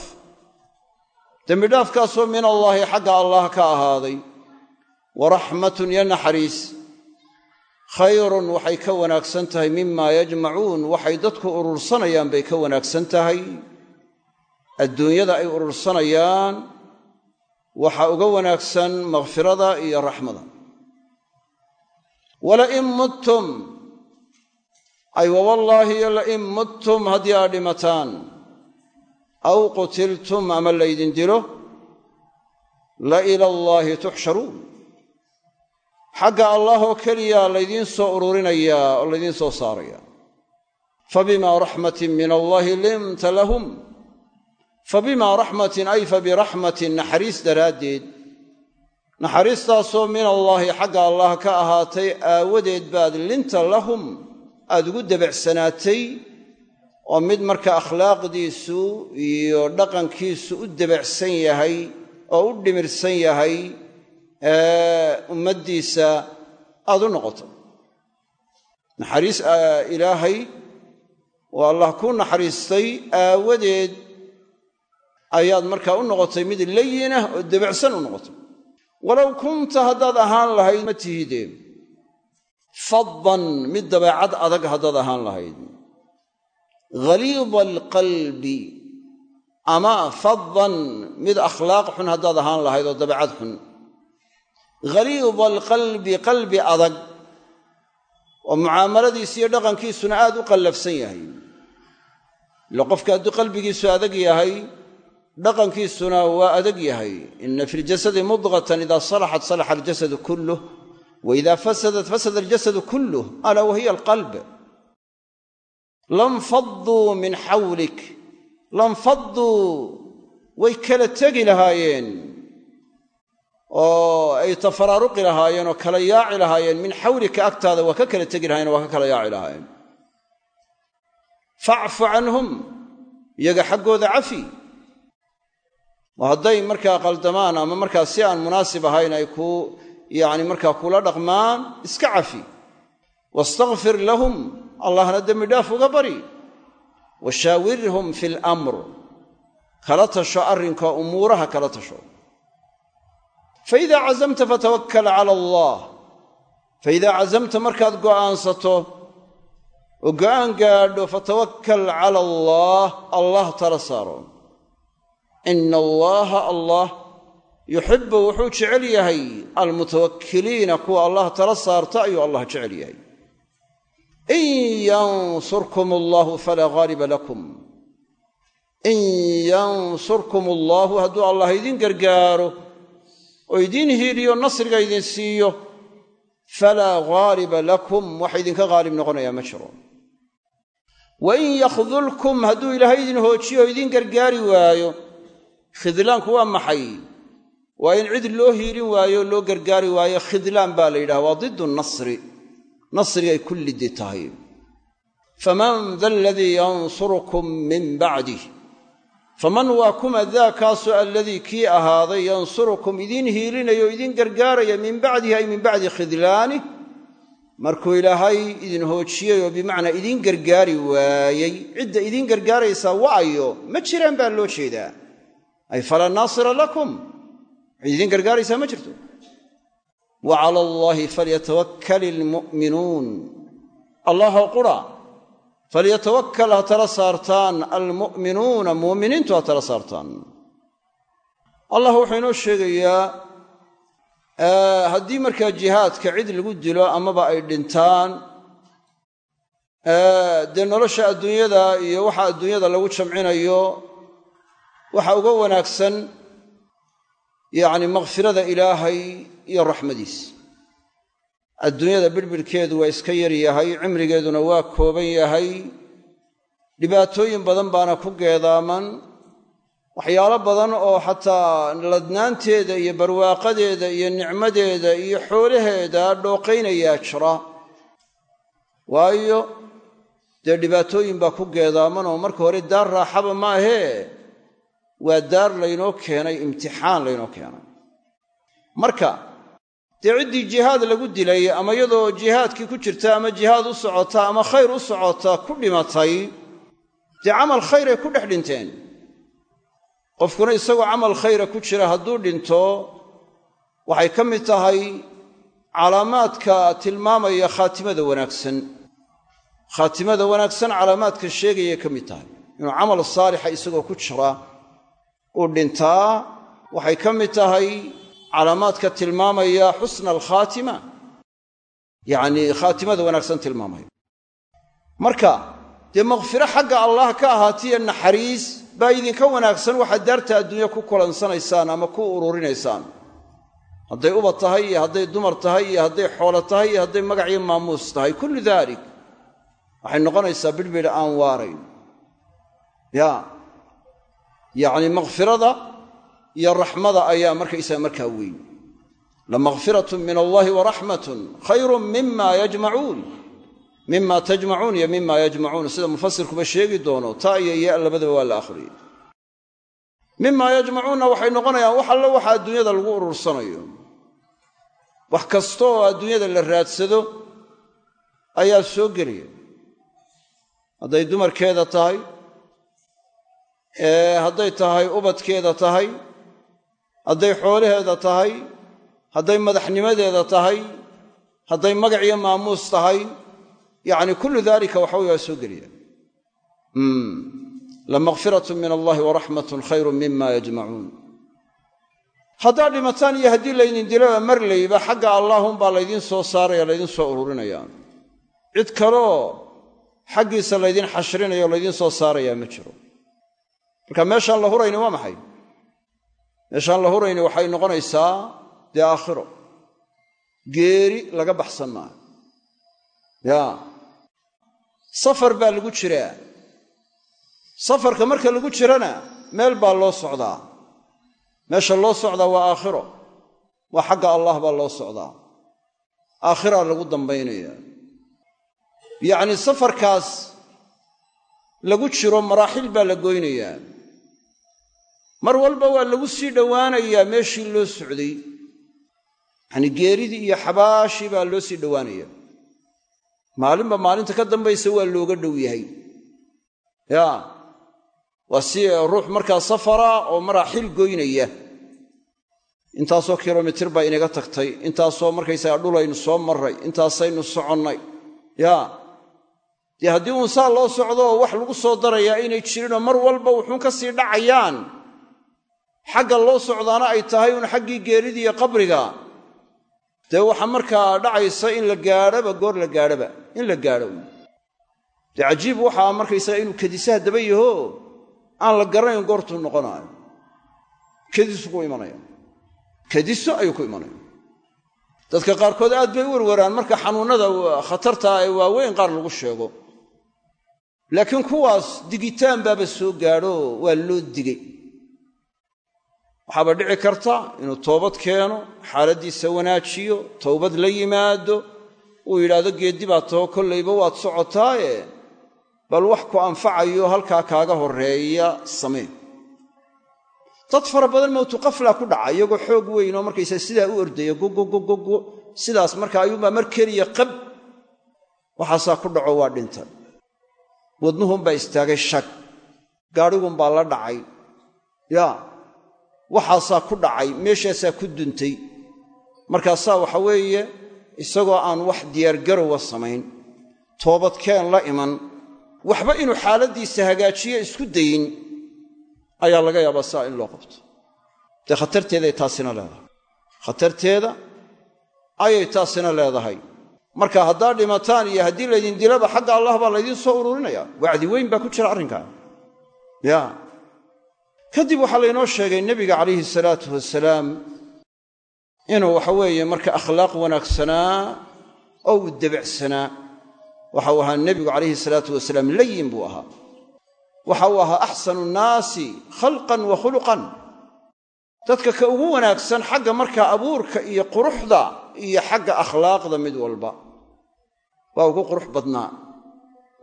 dembidhaafkaasoo min allaahi xagga allah ka ahaaday. Wa raxmatun yo naxariis. Khayrun waxay ka wanaagsan tahay mimaa yajmacuun waxay dadku urursanayaan bay ka wanaagsan tahay. Adduunyada ay urursanayaan waxa uga wanaagsan makfirada iyo raxmada walain muttum ay wawallaahi iyo lain muttum haddii aad dhimataan aw qutiltum ama laydin dilo la ila allaahi tuxsharuun xagga allah oo keliya laydiin soo ururinayaa oo laydiin soo saarayaa fabimaa raxmatin min allaahi limta lahum fabimaa raxmatin ay fabiraxmatin naxariis daraaddeed naxariistaasoo min allaahi xagga allah ka ahaatay aawadeed baad linta lahum aad ugu debecsanaatay oo mid marka akhlaaqdiisu iyo dhaqankiisu u debecsan yahay oo u dhimirsan yahay ummaddiisa aad u noqoto. Naxariis ilaahay oo allah ku naxariistay aawadeed ayaad markaa u noqotay mid layinah oo debecsan u noqotay walow kunta haddaad ahaan lahayd ma tihide faddan mid dabeecad adag haddaad ahaan lahayd. Ghaliida alqalbi ama faddan mid akhlaaq xun haddaad ahaan lahayd oo dabeecad xun. Ghaliida alqalbi qalbi adag oo mucaamaladiisu iyo dhaqankiisuna aad u qallafsan yahay. Ila qofka hadduu qalbigiisu adag yahay dhaqankiisuna waa adag yahay. Ina fi ljasadi mudqatan ida salaxat salaxa aljasadu kulluh wa ida fasadat fasada aljasadu kulluh alaa wahiya alqalb lanfaduu min xawlik lanfaduu way kala tegi lahaayeen oo ay tafaraaruqi lahaayeen oo kala yaaci lahaayeen min xawlika agtaada waa ka kala tegi lahayen waa ka kala yaaci lahaayeen. Facfu canhum iyaga xaggooda cafi oo hadday markaa qaldamaan ama markaa si aan munaasib ahayn ay ku yacni markaa kula dhaqmaan iska cafi. Wastakfir lahum allahna dembi dhaaf uga bari. Wa shaawirhum fi lamr kala tasho arrinka umuuraha kala tasho. Faidaa cazamta fatawakkal cala allah. Faidaa cazamta markaad go'aansato oo go'aan gaadho fatawakkal cala allaah allah tala saaro ina allaaha allah yuxibbu wuxuu jecel yahay almutawakkiliina kuwa allah tala saarta ayuu allah jecel yahay in yansurkum allahu falaa ghaaliba lakum in yansurkum allaahu hadduu allah idin gargaaro oo idiin hiiliyo nasriga idin siiyo falaa ghaaliba lakum waxa idinka haalib noqonayaa ma jiro wa in yakhdulkum hadduu ilaahay idin hoojiyo oo idin gargaari waayo khidlaanku waa maxay? Waa in cid loo hiilin waayo loo gargaari waayo khidlaan baa la yidhaha waa diddu nasri. Nasrigay kullidi tahay. Faman da aladii yansurukum min bacdih faman waa kuma daakaasu alladii kii ahaaday yansurukum idiin hiilinaya oo idin gargaaraya min bacdihi ay min bacdi khidlaanih markuu ilaahay idin hoojiyey oo bimacnaa idiin gargaari waayey cidda idiin gargaaraysaa wa'ayo ma jiraan baa loo jeedaa ay falaa naasira lakum. Cid idiin gargaaraysaa ma jirto. Wa cala allaahi falyatawakkal ilmu'minuun allahoo qura falyatawakkal ha tala saartaan almu'minuuna muuminiintu ha tala saartaan. Allah wuxuu inoo sheegayaa haddii markaa jihaadka cid lagu dilo amaba ay dhintaan dee nolosha adduunyada iyo waxa adduunyada lagu jamcinayo waxa uga wanaagsan yacni makfirada ilaahay iyo raxmadiis. Adduunyada birbirhkeedu waa iska yar yahay cimrigeeduna waa kooban yahay. Dhibaatooyin badan baana ku geedaaman. Waxyaalo badan oo xataa ladnaanteeda iyo barwaaqadeeda iyo nicmadeeda iyo xoolaheeda dhooqaynayaa jira. Waayo dee dhibaatooyin baa ku geedaaman oo marka hore daar raaxaba maahee waa daar laynoo keenay imtixaan laynoo keenay. Marka dee ciddii jihaad lagu dilay ama iyadoo jihaadkii ku jirta ama jihaad u socota ama khayr u socota ku dhimatay dee camal khayray ku dhex dhinteen. Qofkuna isagoo camal khayra ku jira hadduu dhinto waxay ka mid tahay calaamaadka tilmaamaya khaatimada wanaagsan. Khaatimada wanaagsan calaamaadka sheegayay ka mid tahay. Inuu camal saalixa isagoo ku jira uu dhintaa waxay ka mid tahay calaamaadka tilmaamaya xusna alkhaatima yacnii khaatimada wanaagsan tilmaamaya. Marka dee makfiro xagga allah ka ahaatiya naxariis baa idinka wanaagsan waxaad daarta adduunya ku kulansanaysaan ama ku ururinaysaan. Hadday ubad tahay iyo hadday dumar tahay iyo hadday xoolo tahay iyo hadday magac iyo maamuus tahay kullu daalik waxay noqonaysaa bidhbidh aan waarayn. Ya yacni makfirada iyo raxmada ayaa markaysaga markaa weyn. Lamakfiratun min allahi waraxmatun khayrun mima yajmacuun mima tajmacuun iyo mima yajmacuun sida mufasirkuba sheegi doono taa iyo ya labadaba waa la akhriyey mima yajmacuunna waxay noqonayaan wax allo waxa adduunyada lagu urursanayo. Wax kasta oo adduunyada la raadsado ayaa soo gelaya hadday dumarkeeda tahay hadday tahay ubadkeeda tahay hadday xoolaheeda tahay hadday madaxnimadeeda tahay hadday magac iyo maamuus tahay yacni kullu daalika waxa weye soo gelaya lamakfiratun min allahi waraxmatun khayrun mima yajmacuun haddaad dhimataan iyo haddii laydin dilaba marlayba xagga allaahunbaa laydiin soo saaraya laydiin soo ururinaya. Cid kaleoo xaggiisa laydin xashrinayo laydiin soo saarayaa ma jiro marka meeshaan la hurayni waa maxay? Meeshaan la hurayni waxay noqonaysaa dee aakhiro. Geeri laga baxsan maayo. Yaa safar baa lagu jiraa. Safarka marka lagu jirana meel baa loo socdaa. Meesha loo socdaa waa aakhiro. Waa xagga allah baa loo socdaa. Aakhiraa lagu dambaynaya. Yacni safarkaas lagu jiro maraaxil baa la goynayaa mar walba waa lagu sii dhowaanayaa meeshii loo socday. Yacnii geeridii iyo xabaashii baa loo sii dhowaanaya. Maalinba maalinta ka dambaysa waa looga dhow yahay. Yaa waa si ruux markaa safara oo maraaxil goynaya. Intaasoo kilomitir baa inaga tagtay. Intaasoo markaysaga dhulaynu soo marray. Intaasaynu soconnay. Yaa dee haddii uun saa loo socdo wax lagu soo darayaa aynay jirinoo mar walba wuxuun ka sii dhacayaan xagga loo socdaana ay tahay uun xaggii geeridii iyo qabriga. Dee waxaa markaa dhacaysa in la gaadhaba goor la gaadhaba in la gaadho. Dee cajiib waxaa markaysaga inuu kadisaha daba yaho aan la garanayn goortuu noqonaayo. Kadisu ku imanaya kadiso ayuu ku imanaya dadka qaarkood aad bay u werwaraan marka xanuunnada khatartaa ee waaweyn qaar lagu sheego. Laakiin kuwaas digitaan baaba soo gaadho waa loo digay waxaaba dhici karta inuu toobad keeno xaaladdiisa wanaajiyo towbad la yimaado uu yidhaahdo geeddi baa taho kollayba waad socotaaye. Bal wax ku anfacayo halkaa kaaga horreeya samee. Dad fara badan mowtu qaflaa ku dhaca iyagoo xoog weyn oo markaysa sidaa u ordaya gogogogogo sidaas marka ayuunbaa mar keliya qab. Waxaasaa ku dhaco waa dhintan. Wadnuhunbaa istaagay shag. Gaadhigunbaa la dhacay. Yaa waxaasaa ku dhacay meeshaasaa ku duntay. Markaasaa waxa weeye isagoo aan wax diyaargarowa samayn toobadkeen la iman waxba inuu xaaladdiisa hagaajiyo isku dayin ayaa laga yaabaa saa in loo qabto. Dee khatarteeday taasina leedahay. Khatarteeda ayay taasina leedahay. Marka haddaad dhimataan iyo haddii laydin dilaba xagga allah baa laydiin soo ururinaya. Wacdi weyn baa ku jira arrinkaa ya kadib waxaa laynoo sheegay nebiga calayhi salaatu wasalaam inuu waxa weeye marka akhlaaq wanaagsanaa oo uu debacsanaa waxa uu ahaa nebigu calayhi salaatu wasalaam layin buu ahaa. Waxa uu ahaa axsanu nnaasi khalqan wa khuluqan. Dadka ka ugu wanaagsan xagga markaa abuurka iyo quruxda iyo xagga akhlaaqda mid walba. Waa ugu qurux badnaa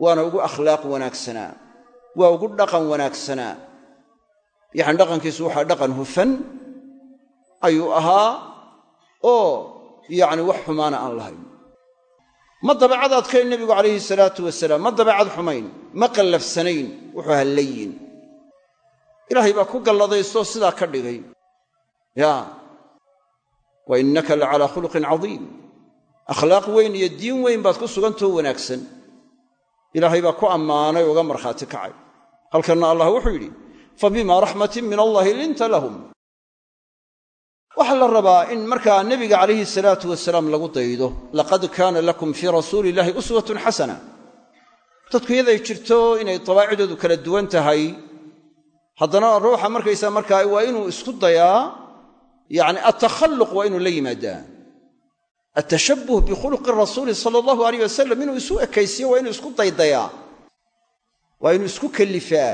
waana ugu akhlaaq wanaagsanaa waa ugu dhaqan wanaagsanaa yacni dhaqankiisu waxaa dhaqan hufan ayuu ahaa oo yacni wax xumaana aan lahayn. Ma dabeecad adkayn nebigu calayhi salaatu wasalaam ma dabeecad xumayn ma qallafsanayn wuxuu ahaa layin ilaahay baa ku galladaysto sidaa ka dhigay. Yaa wa innaka la calaa khuluqin cadiim. Akhlaaq weyn iyo diin weyn baad ku sugantao wanaagsan. Ilaahay baa ku ammaanay uga markhaati kacay. Halkanna allah wuxuu yidhi fa bimaa raxmatin min allaahi linta lahum waxaa la rabaa in markaa nebiga calayhi salaatu wasalaam lagu daydo laqad kaana lakum fii rasuuli illahi uswatun xasana dadku iyaday jirto inay dabaacidoodu kala duwan tahay haddana ruuxa markaysaa markaa waa inuu isku dayaa yacni atakhalluq waa inuu la yimaadaa atashabbuh bikhuluqi rasuuli sala allahu alayh wasalam inuu isu ekaysiyo waa inuu isku daydayaa waa inuu isku kellifaa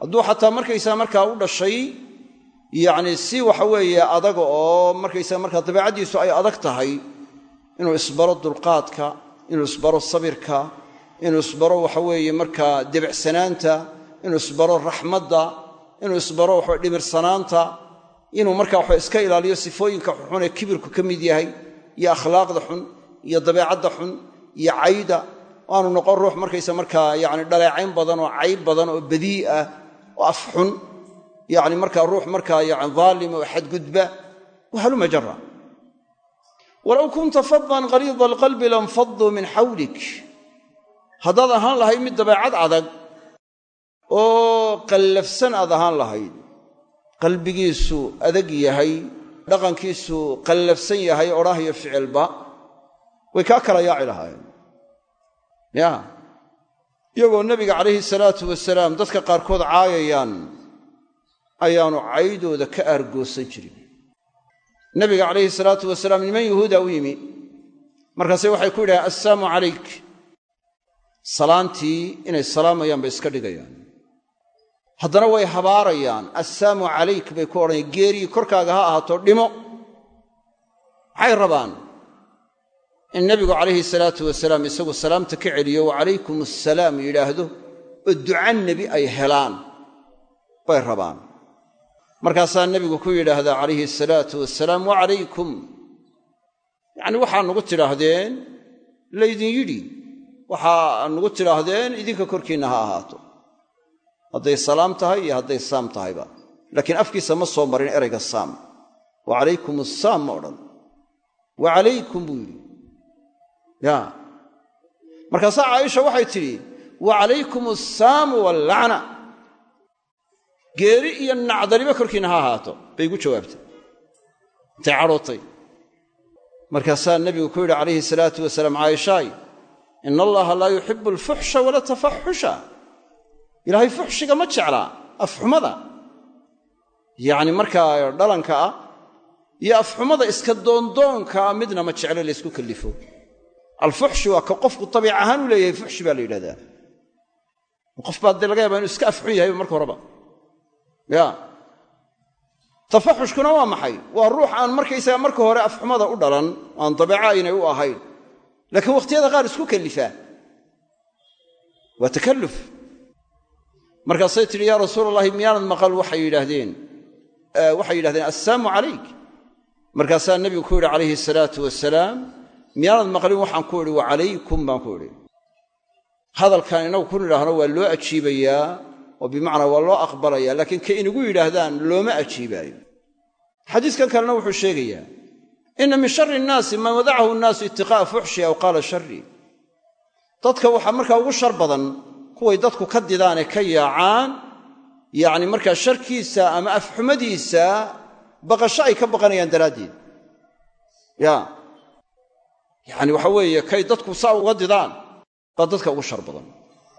hadduu xataa markaysaa markaa u dhashay yacni si waxa weeye adaga oo markaysaa markaa dabeicaddiisu ay adag tahay inuu isbaro dulqaadka inuu isbaro sabirka inuu isbaro waxa weeye markaa debicsanaanta inuu isbaro raxmadda inuu isbaro waxa dhimirsanaanta inuu markaa waxa iska ilaaliyo sifooyinka xunxun ee kibirku ka mid yahay iyo akhlaaqda xun iyo dabeecadda xun iyo cayda aanu noqon ruux markaysa markaa yacni dhaleecayn badan oo cayb badan oo badii ah oo af xun yacni markaa ruux markaa yani daalim oo xadgudba wahaluma jara walow kunta faddan qaliida alqalbi lanfaduu min xawlik haddaad ahaan lahayd mid dabeecad adag oo qallafsan aad ahaan lahayd qalbigiisu adag yahay dhaqankiisu qallafsan yahay odhah iyo ficilba way kaa kala yaaci lahaayeen iyagoo nebiga calayhi salaatu wasalaam dadka qaarkood caayayaan ayaanu caydooda ka aargoosan jirin. Nebiga calayhi salaatu wasalaam niman yuhuuda u yimi. Markaase waxay ku yidhahaan assalaamu calayk. Salaantii inay salaamayaan bay iska dhigayaan. Haddana way habaarayaan assalaamu calayk bay ku odhanayaan geerii korkaaga ha ahaato dhimo. Maxay rabaan in nebigu calayhi salaatu wasalaam isagu salaamta ka celiyo wa calaykum assalaam yidhaahdo oo duca nebi ay helaan bay rabaan. Markaasaa nebigu ku yidhaahdaa calayhi asalaatu wasalaam wa calaykum. Yacni waxaa nugu tidhaahdeen laydin yidhi waxaa nugu tidhaahdeen idinka korkiinna ha ahaato. Hadday salaam tahay iyo hadday saam tahayba. Laakiin afkiisa ma soo marin erayga saam. Wa calaykum assaam ma odhan. Wa calaykum buu yidhi ya. Markaasaa caaisha waxay tidhi wa calaykum assaamu wallacna geeri iyo nacdaliba korkiinna ha ahaato bay igu jawaabtay. Intay cadhootay. Markaasaa nebigu ku yidhi calayhi salaatu wasalaam caaishaay ina allaha laa yuxibu alfuxsha wala tafaxusha ilaahay fuxshiga ma jeclaa afxumada. Yacni markaa dhalanka ah iyo afxumada iska doondoonkaa midna ma jeclo laysku kallifo alfuxshi waa ka qofku tabiic ahaan u leeyahay fuxshi baa la yidhahdaa. Qof baa dee laga yaaba inu iska afxun yahayba marka horeba. Ya. Tafaxushkuna waa maxay? Waa ruux aan markaysaga marka hore afxumada u dhalan aan dabeeco aynay u ahayn. Laakiin wakhtiyada qaar isku kallifaa waa takalluf. Markaasay tidhi yaa rasuul allahi miyaanad maqal? Waxay yidhaahdeen waxay yidhahdeen assalaamu calayk. Markaasaa nebigu ku yidhi calayhi salaatu wasalaam miyaanad maqlin waxaan ku idhi wa calaykum baan ku idhi. Hadalkan inagu ku nidhaahno waa loo ajiibayaa oo bimacnaa waa loo aqbalayaa laakiin ka inagu yidhaahdaan looma ajiibaayo. Xadiiskan kalena wuxuu sheegayaa inna min shari innaasi man wadacahu nnaasu itiqaa'a fuxshi aw qaala shari dadka waxaa markaa ugu shar badan kuway dadku ka didaanee ka yaacaan yacni markaa sharkiisa ama afxumadiisa baqasho ay ka baqanayaan daraaddeed. Ya yacni waxa weeye kay dadku saa uga didaan baa dadka ugu shar badan.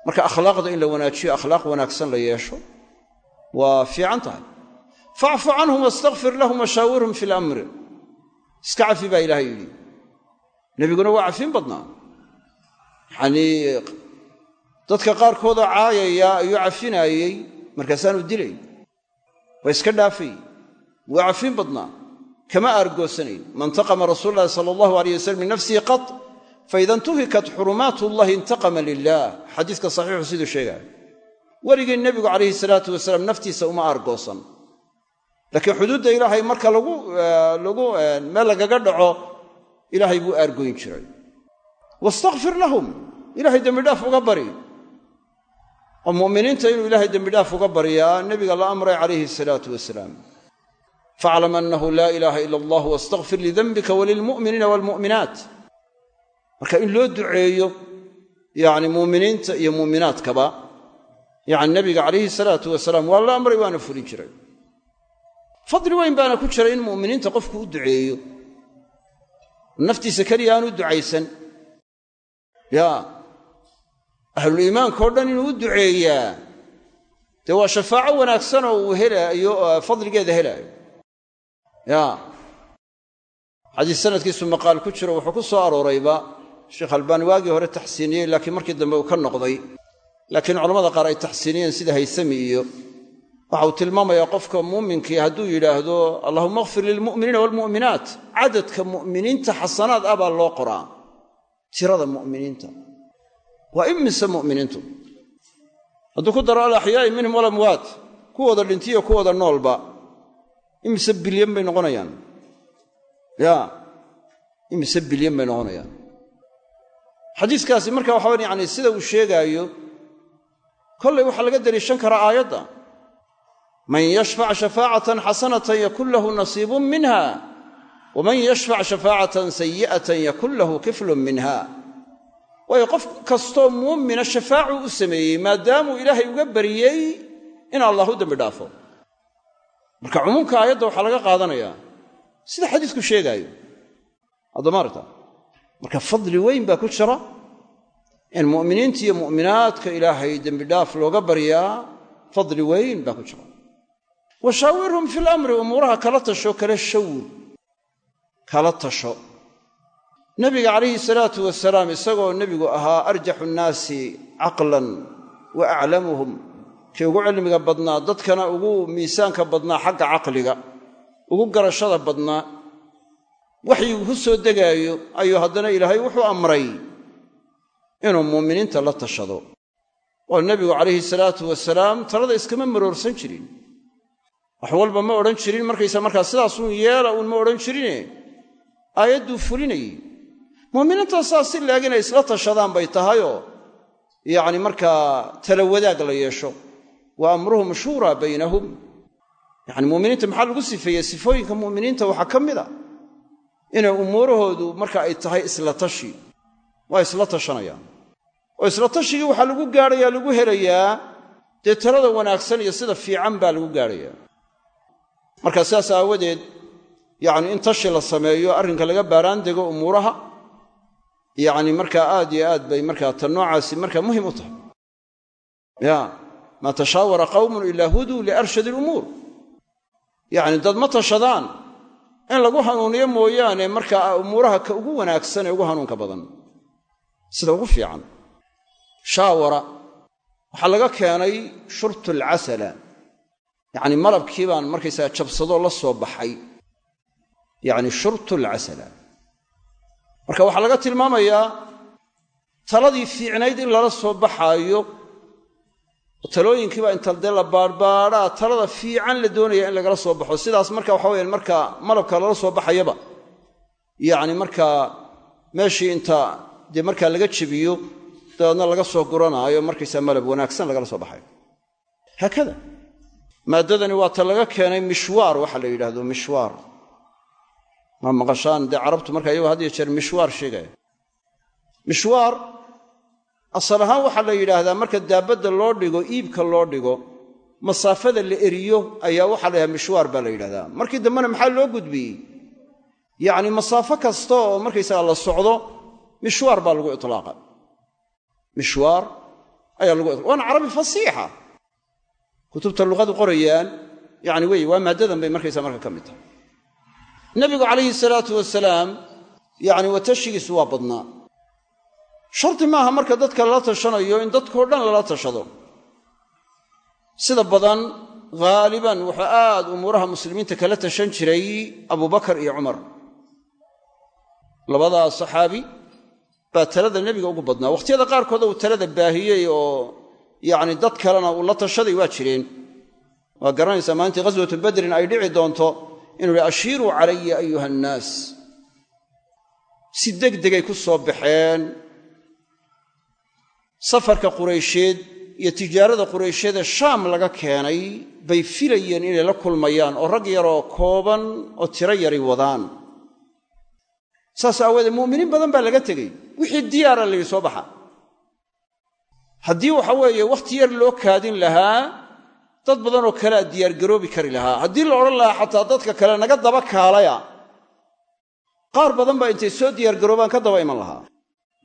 Marka akhlaaqda in la wanaajiyo akhlaaq wanaagsan la yeesho waa fiican tahay. Facfu canhum wastakfir lahum washaawirhum fi lamri iska cafi baa ilaahay yidhi. Nebiguna waa cafin badnaa. Yacanii dadka qaarkoodoo caayaya ayuu cafinaayey markaasaanu dilay. Waa iska dhaafay. Waa cafin badnaa kama aargoosanayn maintaqama rasuulu llahi sala allahu alayh wasalam min nafsihi qat faida intuhikat xurumaat llahi intaqama lilah xadiiska saxiixu siduu sheegaayo weligii nebigu calayhi salaatu wasalaam naftiisa uma aargoosan laakiin xuduudda ilaahay marka lagu meel lagaga dhaco ilaahay buu aargoyn jiray wastakfir lahum ilahay dembidhaaf uga bari oo mu'miniinta inuu ilaahay dembidhaaf uga baryaa nebiga la amray calayhi salaatu wasalaam faclam annahu laa ilaaha ila allah wastakfir lidenbika walilmu'miniina waalmu'minaat marka in loo duceeyo yacni muuminiinta iyo muuminaadkaba yacni nebiga calayhi salaatu wasalaam waa la amray waana fulin jiray fadli weyn baana ku jira in mu'miniinta qofku u duceeyo naftiisa keliya aan u ducaysan yaa ahluliimaankao dhan inuu u duceeyaa dee waa shafaaco wanaagsanoo uu helaayo fadligeeda helaayo xadiis sanadkiisu maqaal ku jiro wuxuu ku soo aroorayba sheekh albaani waagii hore taxsiiniyey laakiin markii dambe uu ka noqday. Laakiin culamada qaar ay taxsiiniyeen sida haysami iyo waxa uu tilmaamayaa qofka muuminkii hadduu yidhaahdo allahuma akfir lilmu'miniina waalmu'minaat cadadka mu'miniinta xasanaad ah baa loo qoraa. Tirada mu'miniinta. Waa imise mu'miniintu? Hadduu ku daro alaxyaa'i minhum walamwaat kuwooda dhintiyo kuwooda noolba imise bilyan bay noqonayaan. Yaa imise bilyan bay noqonayaan. Xadiiskaasi marka waxaa yani sida uu sheegaayo kollay waxaa laga deliishan karaa aayadda. Man yashfac shafaacatan xasanatan yakun lahu nasiibun minha waman yashfac shafaacatan sayi'atan yakun lahu kiflun minha. Waayo qof kastoo muumina shafaacuu u sameeyey maadaamuu ilaahay uga bariyey in allah u dembi dhaafo marka cumuumka aayadda waxaa laga qaadanayaa sida xadiisku sheegaayo. Addamaarta marka fadli weyn baa ku jira in mu'miniinta iyo mu'minaadka ilaahay dembidhaaf looga baryaa fadli weyn baa ku jira. Wa shaawirhum fi lamri umuuraha kala tasho kala shawr kala tasho. Nebiga calayhi salaatu wasalaam isagoo nebigu ahaa arjaxu nnaasi caqlan wa aclamuhum kii ugu cilmiga badnaa dadkana ugu miisaanka badnaa xagga caqliga ugu garashada badnaa. Waxyigu ku soo degaayo ayuu haddana ilaahay wuxuu amray inuu muuminiinta la tashado. Oo nebigu calayhi salaatu wasalaam talada iskama maroorsan jirin. Wax walba ma odhan jirin markaysa markaa sidaasuun yeela uun ma odhan jirine. Aayadduu fulinayey muuminiinta saas si laag isla tashadaan bay tahayoo yacni markaa tala wadaag la yeesho wa amruhum shuuraa baynahum. Yacni muuminiinta maxaa lagu sifeeyey? Sifooyinka mu'miniinta waxaa ka mid a. Inay umuurahoodu marka ay tahay isla tashi. Waa isla tashanayaan oo isla tashigii waxaa lagu gaadhayaa lagu helayaa. Dee talada wanaagsan iyo sida fiican baa lagu gaadhayaa. Marka sidaas aawadeed yacni in tashi la sameeyo arrinka laga baaraan dego umuuraha yacni markaa aad iyo aad bay markaa ta noocaasi markaa muhiim u tahay maa tashaawara qawmun ilaa huduu liarshadi ilumuur yacni dad ma tashadaan in lagu hanuuniyo mooyaane markaa umuuraha ka ugu wanaagsan ee ugu hanuunka badan. Sida ugu fiican. Shaawara waxaa laga keenay shurtu alcasala yacni malabkii baan markaysaga jabsadoo la soo baxay. Yacni shurtu alcasala marka waxaa laga tilmaamayaa taladii fiicnayd in lala soo baxaayo talooyinkiiba inta dee la baadhbaadhaa talada fiican la doonaya in lagala soo baxo. Sidaas marka waxa weyaan marka malabka lala soo baxayaba yacni markaa meeshii inta dee markaa laga jebiyo dabeedna laga soo guranaayo markaysaa malab wanaagsan lagala soo baxayo. Haakada maaddadani waa ta laga keenay mishwaar waxa la yidhaahdo mishwaar. Ma maqashaan dee carabtu markaa iyagoo had iyo jeer mishwaar sheegaya. Mishwaar asal ahaan waxaa la yidhaahdaa marka daabadda loo dhigo iibka loo dhigo masaafada la eriyo ayaa waxaa la yidhahda mishwaar baa la yidhahdaa markii dambena maxaa loo gudbiyey? Yacni masaafo kasta oo markaysaga la socdo mishwaar baa lagu itlaaqa. Mishwaar ayaa lagu waana carabi fasiixa. Kutubta luqadu qorayaan yacni wey waa maaddadan bay markaysaa marka ka mid tahay. Nebigu calayhi salaatu wasalaam yacni watashigiisu waa badnaa shardi maaha marka dadka lala tashanayo in dadkao dhan lala tashado. Sida badan haaliban wuxuu aad umuuraha muslimiinta kala tashan jiray abubakar iyo cumar. Labadaa saxaabi baa talada nebiga ugu badnaa. Wakhtiyada qaarkood uu talada baahiyey oo yacni dad kalena uu la tashaday waa jireen. Waa garanaysaa maalintii ghaswatu badrin ay dhici doonto inuu hi ashiiruu calaya ayuha annaas si degdegay ku soo baxeen safarka quraysheed iyo tijaarada quraysheedee shaam laga keenay bay filayeen inay la kulmayaan oo rag yaroo kooban oo tiro yari wadaan. Saas aawoodee mu'miniin badan baa laga tegey. Wixii diyaara la yidhi soo baxa. Haddii waxa weeye wakhti yar loo kaadin lahaa dad badanoo kalea diyaargaroobi kari lahaa. Haddii la odhan lahaa xataa dadka kale naga daba kaalaya qaar badan baa intay soo diyaargaroobaan ka daba iman lahaa.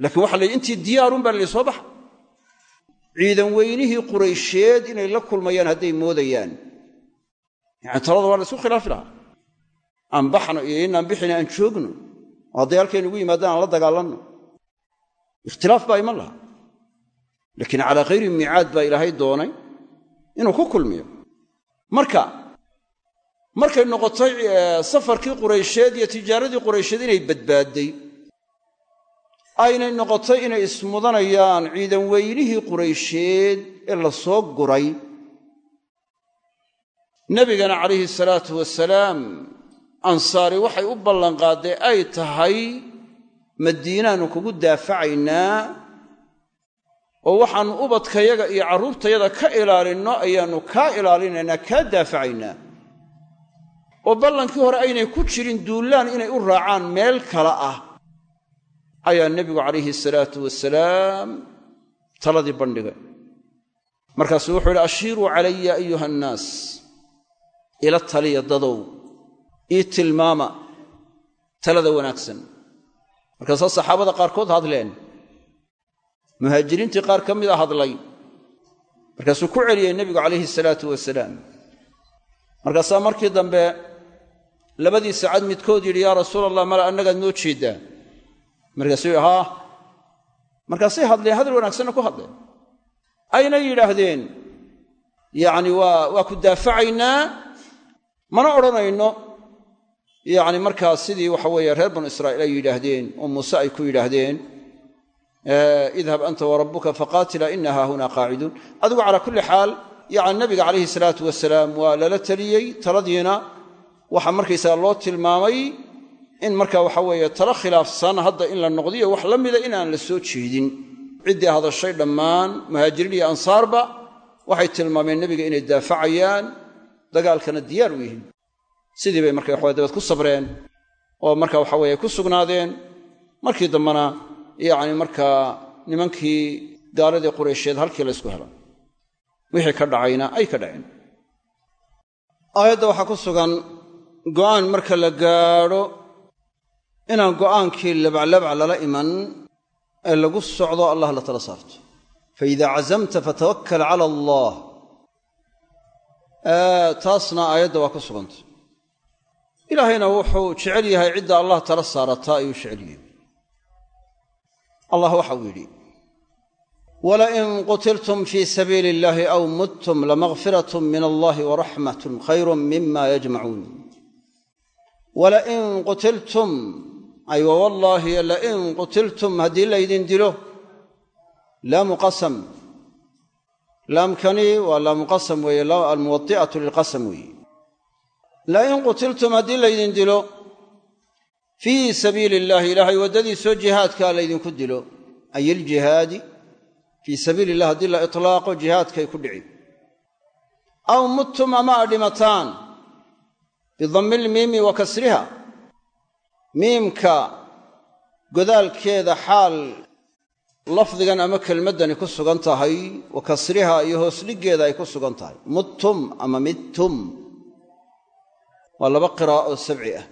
Laakiin waxa la yidhi intii diyaarun baa la yidhi soo baxa ciidan weynihii quraysheed inay la kulmayaan hadday moodayaan. Yani talada waa la isku khilaafi lahaa. Aan baxno iyo inaan bixina aan joogno. Oo hadday halkaynu ugu yimaadaan aan la dagaalanno. Ikhtilaaf baa iman lahaa. Laakiin calaa khayri miicaad baa ilaahay doonay inuu ku kulmiyo. Marka markay noqotay safarkii quraysheed iyo tijaaradii quraysheed inay badbaadday aynay noqotay inay ismudanayaan ciidan weynihii quraysheed ee la soo guray. Nebigana calayhi salaatu wasalaam ansaari waxay u ballanqaaddee ay tahay madiinaannu kugu daafacaynaa oo waxaannu ubadkayaga iyo carruurtayada ka ilaalinno ayaannu kaa ilaalinaynaa kaa daafacaynaa. Oo ballankii hore aynay ku jirin duullaan inay u raacaan meel kale ah ayaa nebigu calayhi salaatu wasalaam taladii bandhigay. Markaasuu wuxuu yidhi ashiiruu calaya ayuha annaas ila taliya dadow ii tilmaama talada wanaagsan. Markaasaa saxaabada qaarkood hadleen muhaajiriintii qaar ka mida hadlay. Markaasuu ku celiyey nebigu calayhi salaatu wasalaam. Markaasaa markii dambe labadii saacad midkood yidhi yaa rasuul allah mala annagaad noo jeeddaa markaasuu yidhi haa markaasay hadleen hadal wanaagsanna ku hadleen ayna yidhaahdeen yacni waa waa ku daafacaynaa? Mana odhanayno. Yacni markaa sidii waxa weeye reer banu israa'iil ay yidhaahdeen oo muuse ay ku yidhaahdeen idhab anta warabbuka faqaatila ina haahunaa qaaciduun. Adigu calaa kulli xaal yacni nabiga calayhi salaatu wasalaam waa lala teliyey taladiina. Waxaa markaysaga loo tilmaamay in marka waxa weeye talo khilaafsan hadda in la noqdiyo wax la mida inaan la soo jeedin. Ciddii hadashay dhammaan muhaajiriin iyo ansaarba waxay tilmaameen nebiga inay daafacayaan dagaalkana diyaar u yihiin. Sidii bay marka waxawe ku sabreen oo marka waxa weeye ku sugnaadeen. Markii dambena yacni markaa nimankii gaaladii quraysheed halkii laysku helo wixii ka dhacayna ay ka dhaceen. Aayadda waxaa ku sugan go'aan marka la gaadho inaan go'aankii labaclabac lala iman ee lagu socdo allah la tala saarto. Fa idaa cazamta fatawakkal cala allah. Taasna aayadda waa ku suganta. Ilaahayna wuxuu jecel yahay cidda allah tala saarataa ayuu jecel yahay. Allah waxa uu yidhi walain qutiltum fii sabiili illaahi aw muttum lamakfirat min allahi waraxmatun khayrun mima yajmacuun walain qutiltum ay wawallaahi lain qutiltum haddii laydin dilo. Laamu qasam. Laamkani waa laamu qasam weeye almuwadi'atu lilqasam weeye. Lain qutiltum haddii laydin dilo. Fii sabiili illaahi ilaahay waddadiisoo jihaadkaa laydinku dilo. Ay iljihaadi fii sabiili illah haddii la itlaaqo jihaadkay ku dhici aw muttum ama a dhimataan bidammi lmiimi wa kasriha miimka godaalkeeda xaal lafdigan ama kelmaddani ku sugan tahay wa kasriha iyo hoosdhiggeeda ay ku sugan tahay. Muttum ama midtum. Waa laba qiraa'o oo sabci ah.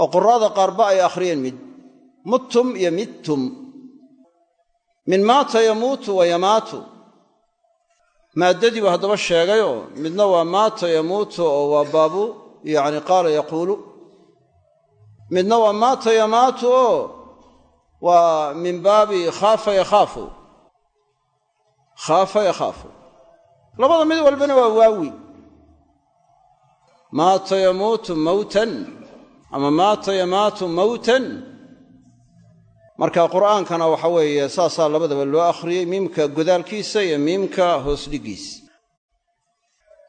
Oo quraada qaarba ay akhriyeen mid. Muttum iyo midtum. Min maata yamuutu wa yamaatu. Maaddadii buu haddaba sheegayoo midna waa maata yamuutu oo waa baabu yacni qaala yaquulu midna waa maata yamaatu oo waa min baabi khaafa yakhaafu. Khaafa yakhaafu. Labada mid walbana waa waawi. Maata yamuutu mawtan ama maata yamaatu mawtan. Marka qur'aankana waxa weeye saasaa labadaba loo akhriyey miimka godaalkiisa iyo miimka hoosdhiggiisa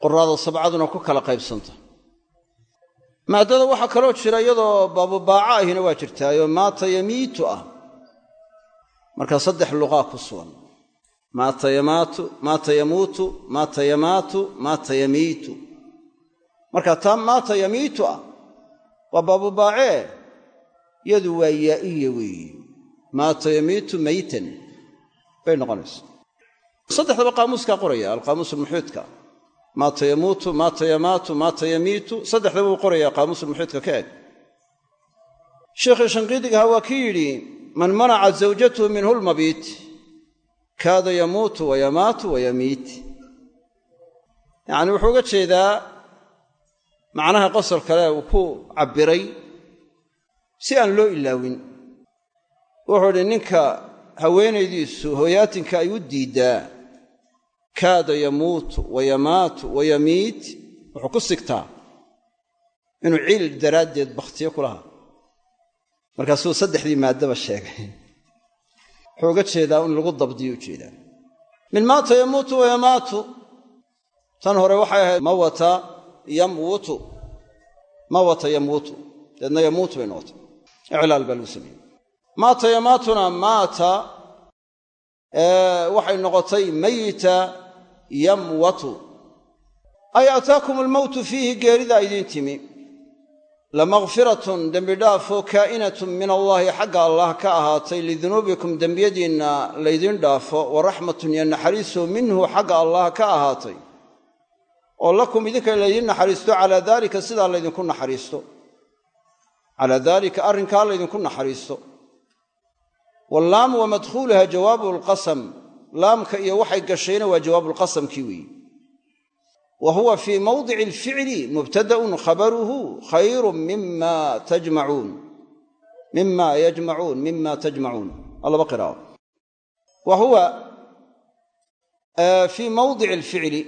quraada sabcaduna ku kala qaybsanta maaddada waxaa kaloo jira iyadoo baabubaaco ahina waa jirtaayoo maata yamiitu ah. Marka saddex luqaa ku sugan. Maata yamaatu maata yamuutu maata yamaatu maata yamiitu. Marka taa maata yamiitu ah waa baabubaacee yadu waa yaa'iya weeye maata yamiitu maytan. Bay noqonaysa saddexdaba qaamuuskaa qoraya alqaamuus almuxiidka maata yamuutu maata yamaatu maata yamiitu saddexdaba uu qorayaa qaamuusulmuxiidka ka eg. Sheekhii shanqiidigaha waa kii yidhi man manaca zawjatuhu minhu lmabiit kaada yamuutu wa yamaatu wa yacni wuxuu uga jeedaa macnaha qosol kale uu ku cabbiray si aan loo ilaawin. Wuxuu idhi ninka haweenaydiisu hooyaatinka ay u diiddaa kaada yamuutu wa yamaatu wa yamiit wuxuu ku sigtaa inuu ciil daraaddeed bakhtiyo ku markaasuu saddexdii maaddaba sheegay. Wuxuu uga jeedaa in lagu dabdiyo u jeedaa min maata yamuutu wa yamaatu. Tan hore waxay ahayd mawata yamwutu mawata yamwutu deedna yamuutu bay noqotay. Iclaal baa lagu sameeyey. Maata yamaatuna maata waxay noqotay mayita yamwatu. Ay ataakum almowtu fiihi geeridaa idiin timi. Lamakfiratun dembidhaafoo kaa'inatun min allaahi xagga allah ka ahaatay lidunuubikum dembiyadiinna laydin dhaafo wa raxmatun iyo naxariisoo minhu xagga allah ka ahaatay. Oo lakum idinka laydin naxariisto calaa daalika sidaa laydinku naxariisto. Calaa daalika arrinkaa laydinku naxariisto. Wallaamu wa madkhuuluha jawaabu lqasam laamka iyo waxay gashayna waa jawaabulqasamkii weeye wa huwa fii mawdici alficli mubtada'un khabaruhu khayrun mima tajmacuun mima yajmacuun mima tajmacuun waa laba qiraa'o. Wa huwa fii mawdici alficli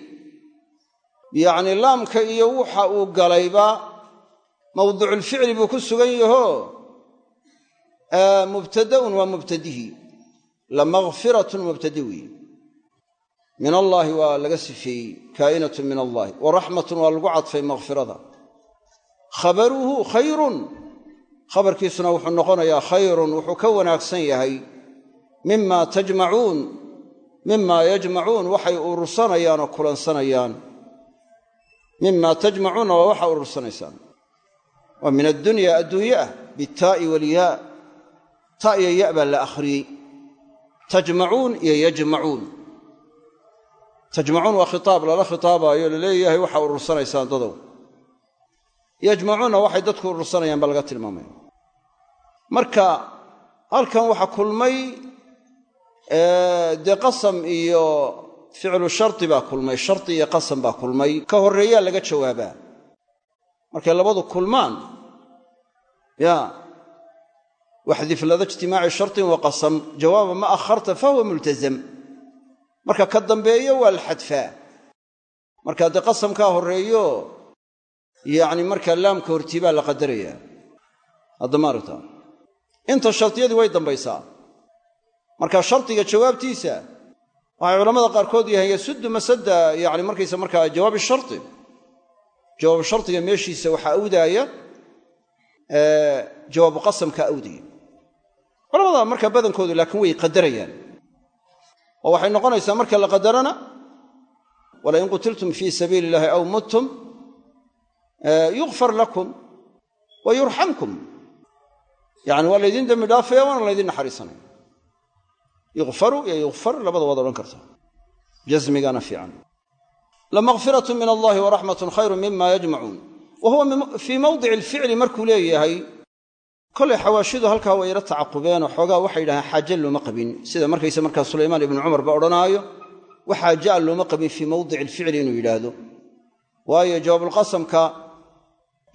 yacni laamka iyo waxa uu galayba mawdiculficli buu ku sugan yahoo? Mubtada'un waa mubtadihii lamakfiratun mubtadi weeye min allaahi waa laga sifeeyey kaa'inatun min allaahi wa raxmatun waa lagu cadfay makfirada khabaruhu khayrun. Khabarkiisuna wuxuu noqonayaa khayrun wuxuu ka wanaagsan yahay. Mima tajmacuun mima yajmacuun waxay urursanayaan oo kulansanayaan. Mima tajmacuunna waa waxa urursanaysaan. Waa min addunya adduunye ah bitaa'i walyaa ta iyo ya baa la akhriyey tajmacuun iyo yajmacuun tajmacuun waa khitaab lala khitaabaayo la leeyahay waxa urursanaysaan dadow. Yajmacuunna waxay dadku urursanayaan baa laga tilmaamaya. Marka halkan waxaa kulmay dee qasam iyo ficlu shardi baa kulmay shardi iyo qasam baa kulmay. Ka horreeyaa laga jawaabaa. Markay labadu kulmaan ya waxdif lada ijtimaaci shartin wa qasam. Jawaaba ma akharta fahuwa multazam. Marka ka dambeeyo waa la xadfaa marka dee qasamkaa horreeyo yacni markaa laamka hortii baa la qadarayaa. Haddama aragta inta shardiyadii way dambaysaa. Marka shardiga jawaabtiisa waxay culamada qaarkood yahaen yasuddu masadda yani markaysa markaa jawaabi shardi jawaabu shardiga meeshiisa waxaa awdaaya jawaabu qasamka awdaya culamada markaa badankoodu laakiin way qadarayaan. Oo waxay noqonaysaa marka la qadarana walain qutiltum fii sabiili illahi aw muttum yukfar lakum wa yani waa laydin dembi dhaafaya waana laydin naxariisanaya. Yukfaru iyo yukfar labada waad odhan karta jasmigana fiican. Lamakfiratun min allahi waraxmatun khayru mima yajmacuun wa fii mawdici alficli markuu leeyahay kolay xawaashidu halkaa way ila tacaqubeen oo xoogaa waxay yidhahdeen xaaje looma qabin. Sida markayse markaa sulaymaan ibnu cumar ba odhanaayo wax xaaje a looma qabin fii mawdici alficli inuu yidhaahdo. Waayo jawaabulqasamka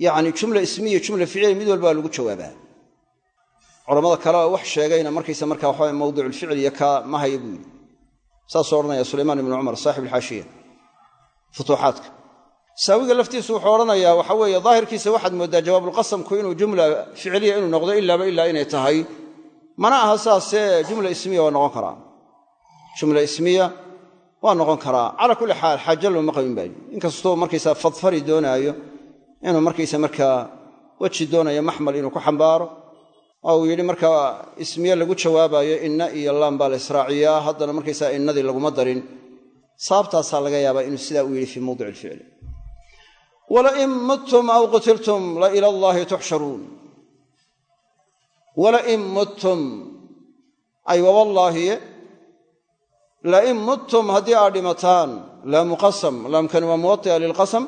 yacni jumla ismiya jumla ficliya mid walbaa lagu jawaabaa. Culamada kale wax sheegayna markaysa markaa waxaa mawdiculficli iyo kaa ma haya buu yidhi. Saasuu odhanaya sulaymaan ibnu cumar saaxib alxaashiya futuuxaadka saawiga laftiisu wuxuu odhanayaa waxa weeye daahirkiisa waxaad mooddaa jawaabulqasamku inuu jumla ficliya inuu noqdo ilaaba ilaa inay tahay. Mana aha saasee jumla ismiya waa noqon karaa. Jumla ismiya waa noqon karaa. Calaa kulli xaal xaaje looma qabin baa inkastuu markaysaa fadfari doonaayo inuu markaysa markaa weji doonayo maxmal inuu ku xambaaro oo uu yidhi markaa ismiye lagu jawaabaayo inna iyo laam baa la israaciyaa haddana markaysaa innadii laguma darin. Sababtaasaa laga yaabaa inuu sidaa u yidhi fii mawdici alficli walain muttum aw qutiltum la ila allaahi tuxsharuun walain muttum ay wawallaahiye lain muttum haddii aad dhimataan laamu qasam laamkani waa muwaia lilqasam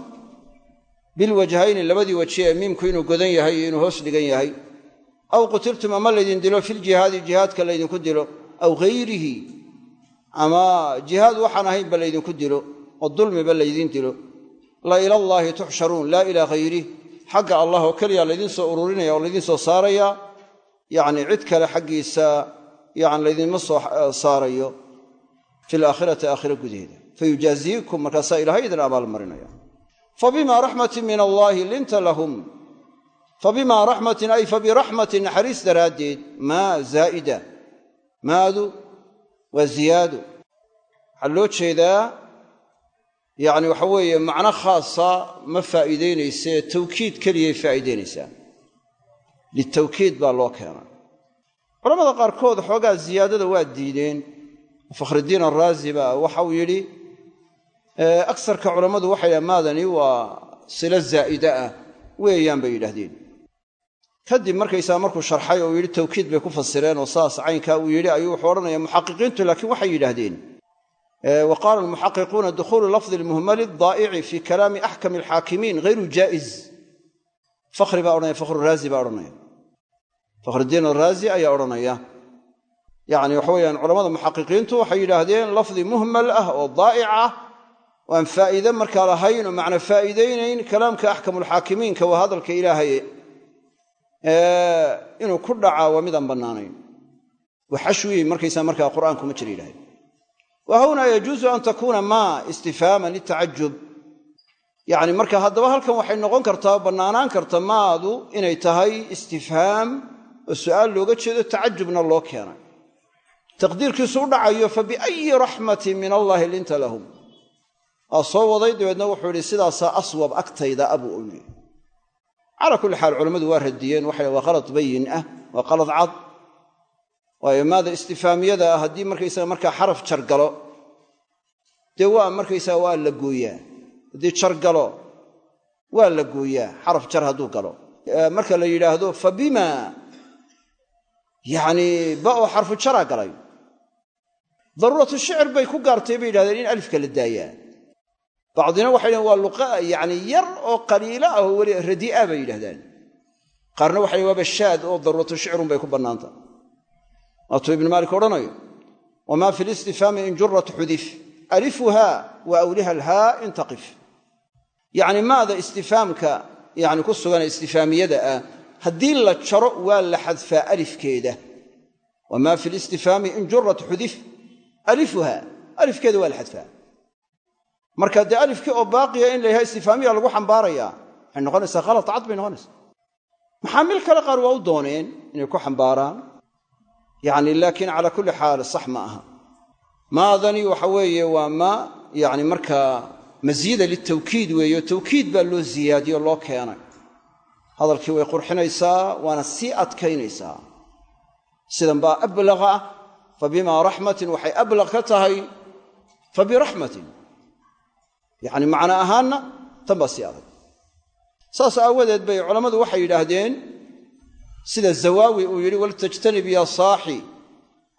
bilwajhayni labadii waji ee miimku inuu godan yahay iyo inuu hoos dhigan yahay aw qutiltum ama laydin dilo filjihaadi jihaadka laydinku dilo aw hayrihi ama jihaad waxaan ahaynba laydinku dilo oo dulmiba laydin dilo la ilallaahi tuxsharuun laa ilaa hayrih xagga allah oo keliya laydiin soo ururinaya oo laydiin soo saaraya yacni cid kale xaggiisa yani laydinma soo saarayo fi laakhirati aakhira gudaheeda. Fayujaaziikum markaasaa ilahay idin abaalmarinaya. Fabimaa raxmatin min allaahi linta lahum. Fabimaa raxmatin ay fabiraxmatin naxariis daraaddeed maa zaa'ida maadu waa ziyaado waxaa loo jeedaa yacni waxa weeye macno khaasa ma faa'iidaynaysee tawkiid keliyay faa'iidaynaysaa litawkiid baa loo keenay culamada qaarkood xoogaa ziyaadada waa diideen. Fakhridiin araazi baa waxauu yidhi agsarka culammadu waxay dhaha maadani waa silo zaa'ida ah weeyaan bay yidhaahdeen. Kadib markaysaa markuu sharxay oo yidhi tawkiid bay ku fasireen oo saas caynkaa uu yidhi ayuu wuxuu odhanaya muxaqiqiintu laakiin waxay yidhaahdeen wa qaala almuxaqiquuna dukhulu lafdi almuhmali adaa'ici fii kalaami axkami alxaakimiin hayru jaa'iz fakhri baa odhanaya fakhruraazi baa odhanaya. Fakhridiin araazi ayaa odhanaya. Yacni waxa weeyaan culamada muxaqiqiintu waxay yidhaahdeen lafdi muhmal ah oo daa'ic ah. Oo aan faa'iide markaa lahayn oo macna faa'iidaynayn kalaamka axkamulxaakimiinka waa hadalka ilaahay. Inuu ku dhacaa waa midaan bannaanayn. Wa xashwi markaysaa markaa qur'aanku ma jira yidhahdeen wa huna yajuusu an takuuna maa istifhaaman litacajub yacni marka haddaba halkan waxay noqon kartaa bannaanaan karta maadu inay tahay istifhaam oo su'aal looga jeedo tacajubna loo keenay. Taqdiirkiisu u dhacayo fa biayi raxmatin min allaahi linta lahum. Waa soo waday dabeedna wuxuu idhi sidaasaa aswab agtayda abuu u yidhi. Calaa kulli xaal culammadu waa radiyeen waxay waa qalad bayin ah waayo maada istifaamiyada ah haddii markaysaga markaa xaraf jar galo dee waa markaysaga waa la gooyaa. Haddii jar galo waa la gooyaa. Xaraf jar hadduu galo. Marka la yidhaahdo fa bima yacni ba oo xarfu jaraa galay. Daruuratu shicir bay ku gaartay bay yidhahdeen in alifka la daayaa. Bacdina waxay dhaheen waa luqa yacni yar oo qaliila ah oo weli radii'a bay yidhahdaan qaarna waxay waaba shaad oo daruuratu shicrun bay ku bannaanta waatuu ibnu maalik odhanayo wamaa fi listifhaami in jurat xudif alifuhaa wa awliha alhaa intaqif yacni maada istifhaamka yani ku sugan istifaamiyada ah haddii la jaro waa la xadfaa alifkeeda wamaa fi listifhaami in jurat xudif alifuha alifkeeda waa la xadfaa marka dee alifkii oo baaqiya in la yahay istifaamiya lagu xambaarayaa waxay noqonaysaa khalad cad bay noqonaysaa maxaamil kale qaar waa u dooneen inay ku xambaaraan yani laakiin calaa kulli xaal sax ma aha. Maadani waxa weeye waa maa yani markaa masiida litawkiid weeyo tawkiid baa loo ziyaadiyo loo keenay. Hadalkii way qurxinaysaa waana sii adkaynaysaa. Sidan baa ablaqa ah fa bimaa raxmatin waxay ablaq ka tahay fa biraxmatin yacni macno ahaanna tan baa sii adag. Saas aawadeed bay culammadu waxay yidhaahdeen sida zawaawi uu yidhi waltajtanib ya saaxi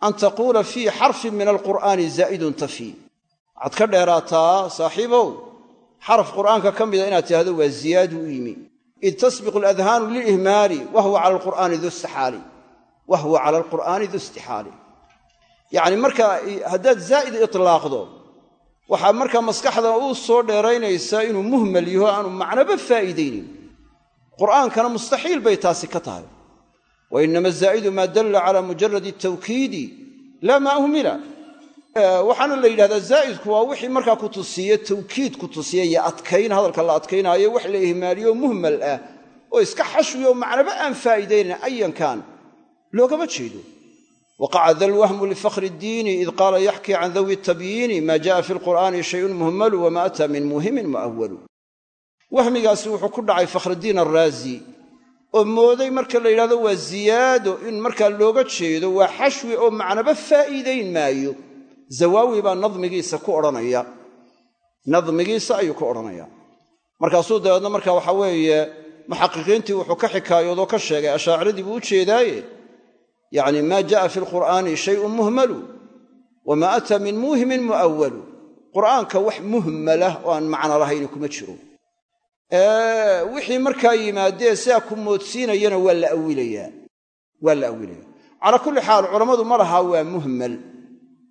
an taquula fii xarfin min alqur'aani zaa'idun tafi. Waxaad ka dheeraataa saaxiibow xaraf qur'aanka ka mida inaad tidhahdo waa ziyaadu u yimi. Id tasbiqu aladhaanu lilihmaali wa huwa cala alqur'aani du istixaali wa cala alqur'aani du istixaali. Yacni marka haddaad zaa'id itlaaqdo waxaa markaa maskaxda u soo dheeraynaysaa inuu muhmal yaho aanu macnoba faa'iidaynin. Qur'aankana mustaxiil bay taasi ka tahay wa inama azaa'idu maa dalla cala mujaradi tawkiidi laa maa uhmila. Waxaana la yidhahdaa zaa'idku waa wixii markaa ku tusiye tawkiid ku tusiya iyo adkayn hadalka la adkaynaayo wax la ihmaaliyo muhmal ah oo iska xashwiyo macnaba aan faa'iidaynayn ayankan loogama jeedo. Waqaca da lwahmu lifakri iddiini id qaala yaxkii can dawi tabyiini maa ja'a fi lqur'aani shayun muhmalu wama ataa min muhimin mu'awalu wahmigaasi wuxuu ku dhacay fakhridiin oo mooday marka la yidhahdo waa ziyaado in markaa looga jeedo waa xashwi oo macnaba faa'iidayn maayo. Zawaawi baa nadmigiisa ku odhanaya. Nadmigiisa ayuu ku odhanaya. Markaasuu dabeedna marka waxa weeye muxaqiqiintii wuxuu ka xikaayoodoo ka sheegay ashaaciradii buu u jeedaaye? Yacni maa ja'a fi lqur'aani shayun muhmalu wamaa ataa min muuhimin mu'awalu qur'aanka wax muhmalah oo aan macno lahayni kuma jiro wixii markaa yimaadee sidaa ku moodsiinayana waa la awilayaa. Waa la awilaya calaa kulli xaal culammadu ma lahaa waa muhmal.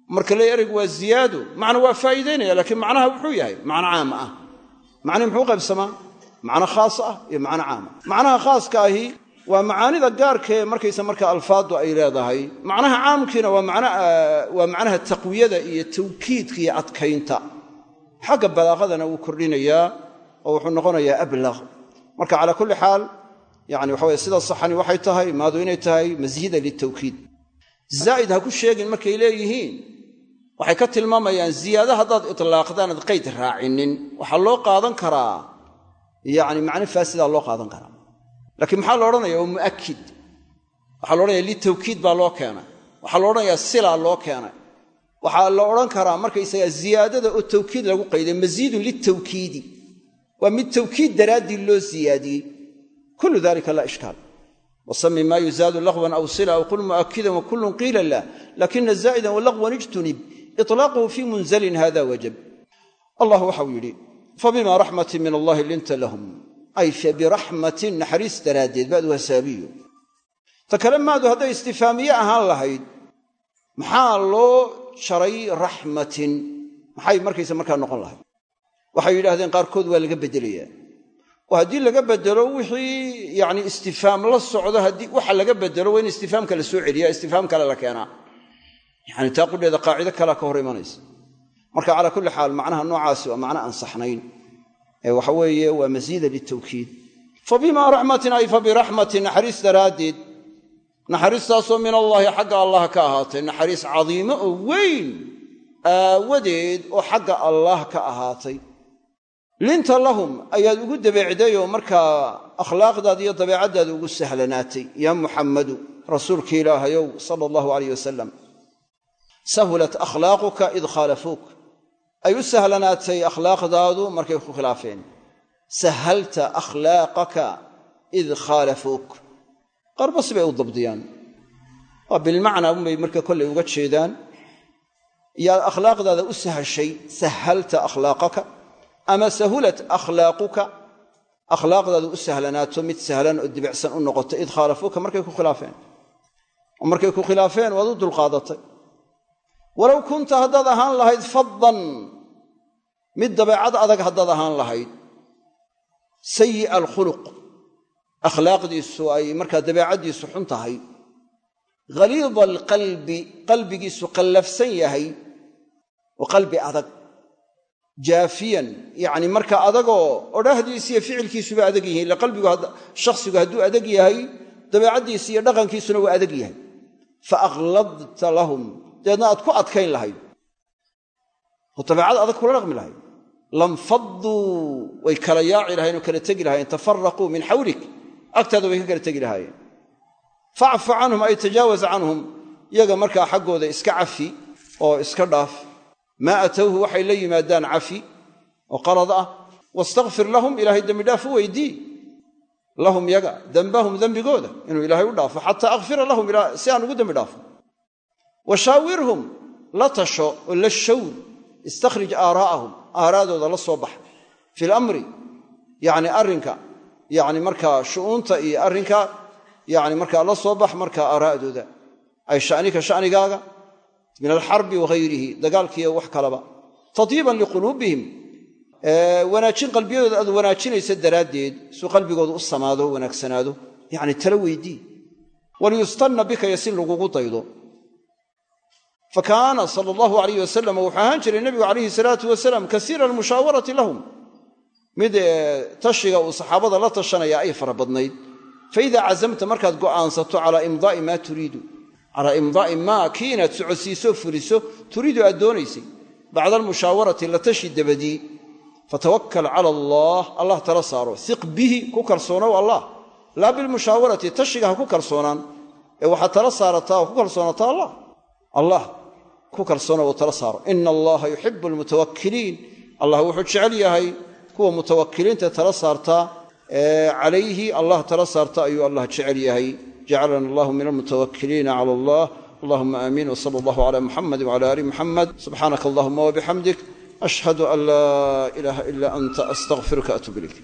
Marka le ereygu waa ziyaado macna waa faa'iidaynaya laakiin macnaha wuxuu yahay macno caam ah. Macnihi muxuu qaybsamaa? Macno khaas ah iyo macno caama macnaha khaaska ahi waa macaanida gaarkaee markaysa marka alfaaddu ay leedahay. Macnaha caamkiina waa macnaha taqwiyada iyo tawkiidka iyo adkaynta. Xagga balaaqadana wuu kordhinayaa oo wuxuu noqonayaa ablaq marka calaa kulli xaal yani waxa weye sida saxani waxay tahay maadu inay tahay masiida litawkiid. Zaa'id ha ku sheegin markay leeyihiin. Waxay ka tilmaamayaan ziyaada haddaad itlaaqdaan ad qayd raacinin. Waxaa loo qaadan karaa yani macno faasidaa loo qaadan karaa. Laakiin maxaa la odhanaya waa mu'akid waxaa la litawkiid baa loo keenay. Waxaa la odhanayaa silaa loo keenay. Waxaa la odhan karaa markaysaga ziyaadada oo tawkiid lagu qayday masiidun litawkiidi waa mid tawkiid daraaddii loo siyaadiyey. Kullu dalika laa ishkaal. Wasami maa yuzaadu laqwan aw sila aw qul mu'akidan wa kullun qiila lah lakina zaa'idan walaqwan ijtunib. Iطlaaquhu fii munzalin hada wajab. Allah waxau yidhi fabima raxmatin min allahi linta lahum. Ay fabiraxmatin naxariis daraaddeed baad wasaabiyo ta kale maadu hadday istifaamiye ahaan lahayd maxaa loo jaray raxmatin maxay markaysa markaa noqon lahayd waxay yidhahdeen qaarkood waa laga beddelayaa oo haddii laga beddelo wixii yani istifaam la socdo haddii waxa laga beddelo waa in istifaamka la soo celiyaa istifaam kale la keenaa. Yani taa qudheeda qaacido kalea ka hor imanaysa. Marka calaa kulli xaal macnaha noocaasi waa macno ansaxnayn waxa weeye waa masiida litawkiid. Fa raxmatin ay fa naxariis daraaddeed. Naxariistaasoo min allaahi xagga allah ka ahaatay. Naxariis cadiimo oo weyn aawadeed oo xagga allaah ka ahaatay linta lahum ayaad ugu dabeecday oo markaa akhlaaqdaada iyo dabeecaddaada ugu sahlanaatay yaa muxammadu rasuulki ilaahayow sala allahu alayh wasalam sahulat akhlaaquka id khaalafuuk ay u sahlanaatay akhlaaqdaadu markay ku khilaafeen. Sahalta akhlaaqaka id khaalafuuk qaarba sibay u dabdiyaan. Waa bilmacnaa unbay marka kollay uga jeedaan. Yaad akhlaaqdaada u sahashay sahalta akhlaaqaka ama sahulat akhlaaquka akhlaaqdaadu u sahlanaato mid sahlan oo dibicsan u noqoto id khaalafuuka markay ku khilaafeen oo markay ku khilaafeen waad u dulqaadatay walow kunta haddaad ahaan lahayd faddan mid dabeecad adag haddaad ahaan lahayd sayi'a alkhuluq akhlaaqdiisu ay markaa dabeecaddiisu xun tahay ghaliida alqalbi qalbigiisu qallafsan yahay oo qalbi adag jaafiyan. Yacni marka adagoo odhahdiisi iyo ficilkiisuba adag yihiin ila qalbigu shakhsigu hadduu adag yahay dabeecaddiisi iyo dhaqankiisuna waa adag yahay. Fa akhladta lahum. Dabeedna aad ku adkayn lahayd. Oo dabeecad adag kula dhaqmi lahayd. Lamfadduu way kala yaaci lahayen oo kala tegi lahayen tafaraquu min xawlik agtaada way ka kala tegi lahaayeen. Facfu canhum ay tajaawaz canhum. Iyaga markaa xaggooda iska cafi oo iska dhaaf maa atowhu waxay la yimaadaan cafi oo qalad ah wastakfir lahum ilaahay dembidhaaf u weydii. Lahum yaga dembahum dembigooda inuu ilaahay u dhaafo. Xataa akfira lahum si aan ugu dembi dhaafo. Wa shaawirhum la tasho oo la shawr istakhrij aaraa'ahum aaraadooda la soo bax fi lamri yacni arrinka yacni markaa shu'uunta iyo arrinka yacni markaa la soo bax markaa aaraa'dooda. Ay sha'nika sha'nigaaga min alxarbi wahayrihi dagaalkiiyo wax kalaba tadyiiban liquluubihim wanaajin qalbiyadooda aad wanaajinaysa daraaddeed suu qalbigooda u samaado wanaagsanaado yacni tala weydii waliyustanna bika si lagugu daydo fa sala allahu alayh wasalam wuxuu ahaan jiray nebigu calayhi salaatu wasalaam kasiira almushaawarati lahum mid tashiga uu saxaabada la tashanaya ay fara badnayd fa idaa cazamta markaad go'aansato calaa imdaa'i maa turiidu calaa imdaa'i maa kii inaad socodsiisoo fuliso turiidu aad doonaysay. Bacda almushaawarati la tashi dabadii. Fatawakkal cala allaah allah tala saaro. Iq bihi ku kalsoonow allah. Laa bilmushaawarati tashiga ha ku kalsoonaan. Ee waxaad tala saarataa oo ku kalsoonataa allah. Allah ku kalsoonow oo tala saaro. Ina allaha yuxibu almutawakkiliin allah wuxuu jecel yahay kuwa mutawakkiliinta tala saartaa calayhi allah tala saarta ayuu allah jecel yahay jacalana allahu min almutawakkiliina cala allah allahuma aamiin wsala allahu cala muxamed wcala aali muxamed subxaanaka allahuma wabixamdik ashhadu an laa ilaaha ilaa anta astaqfiruka atuub ilayk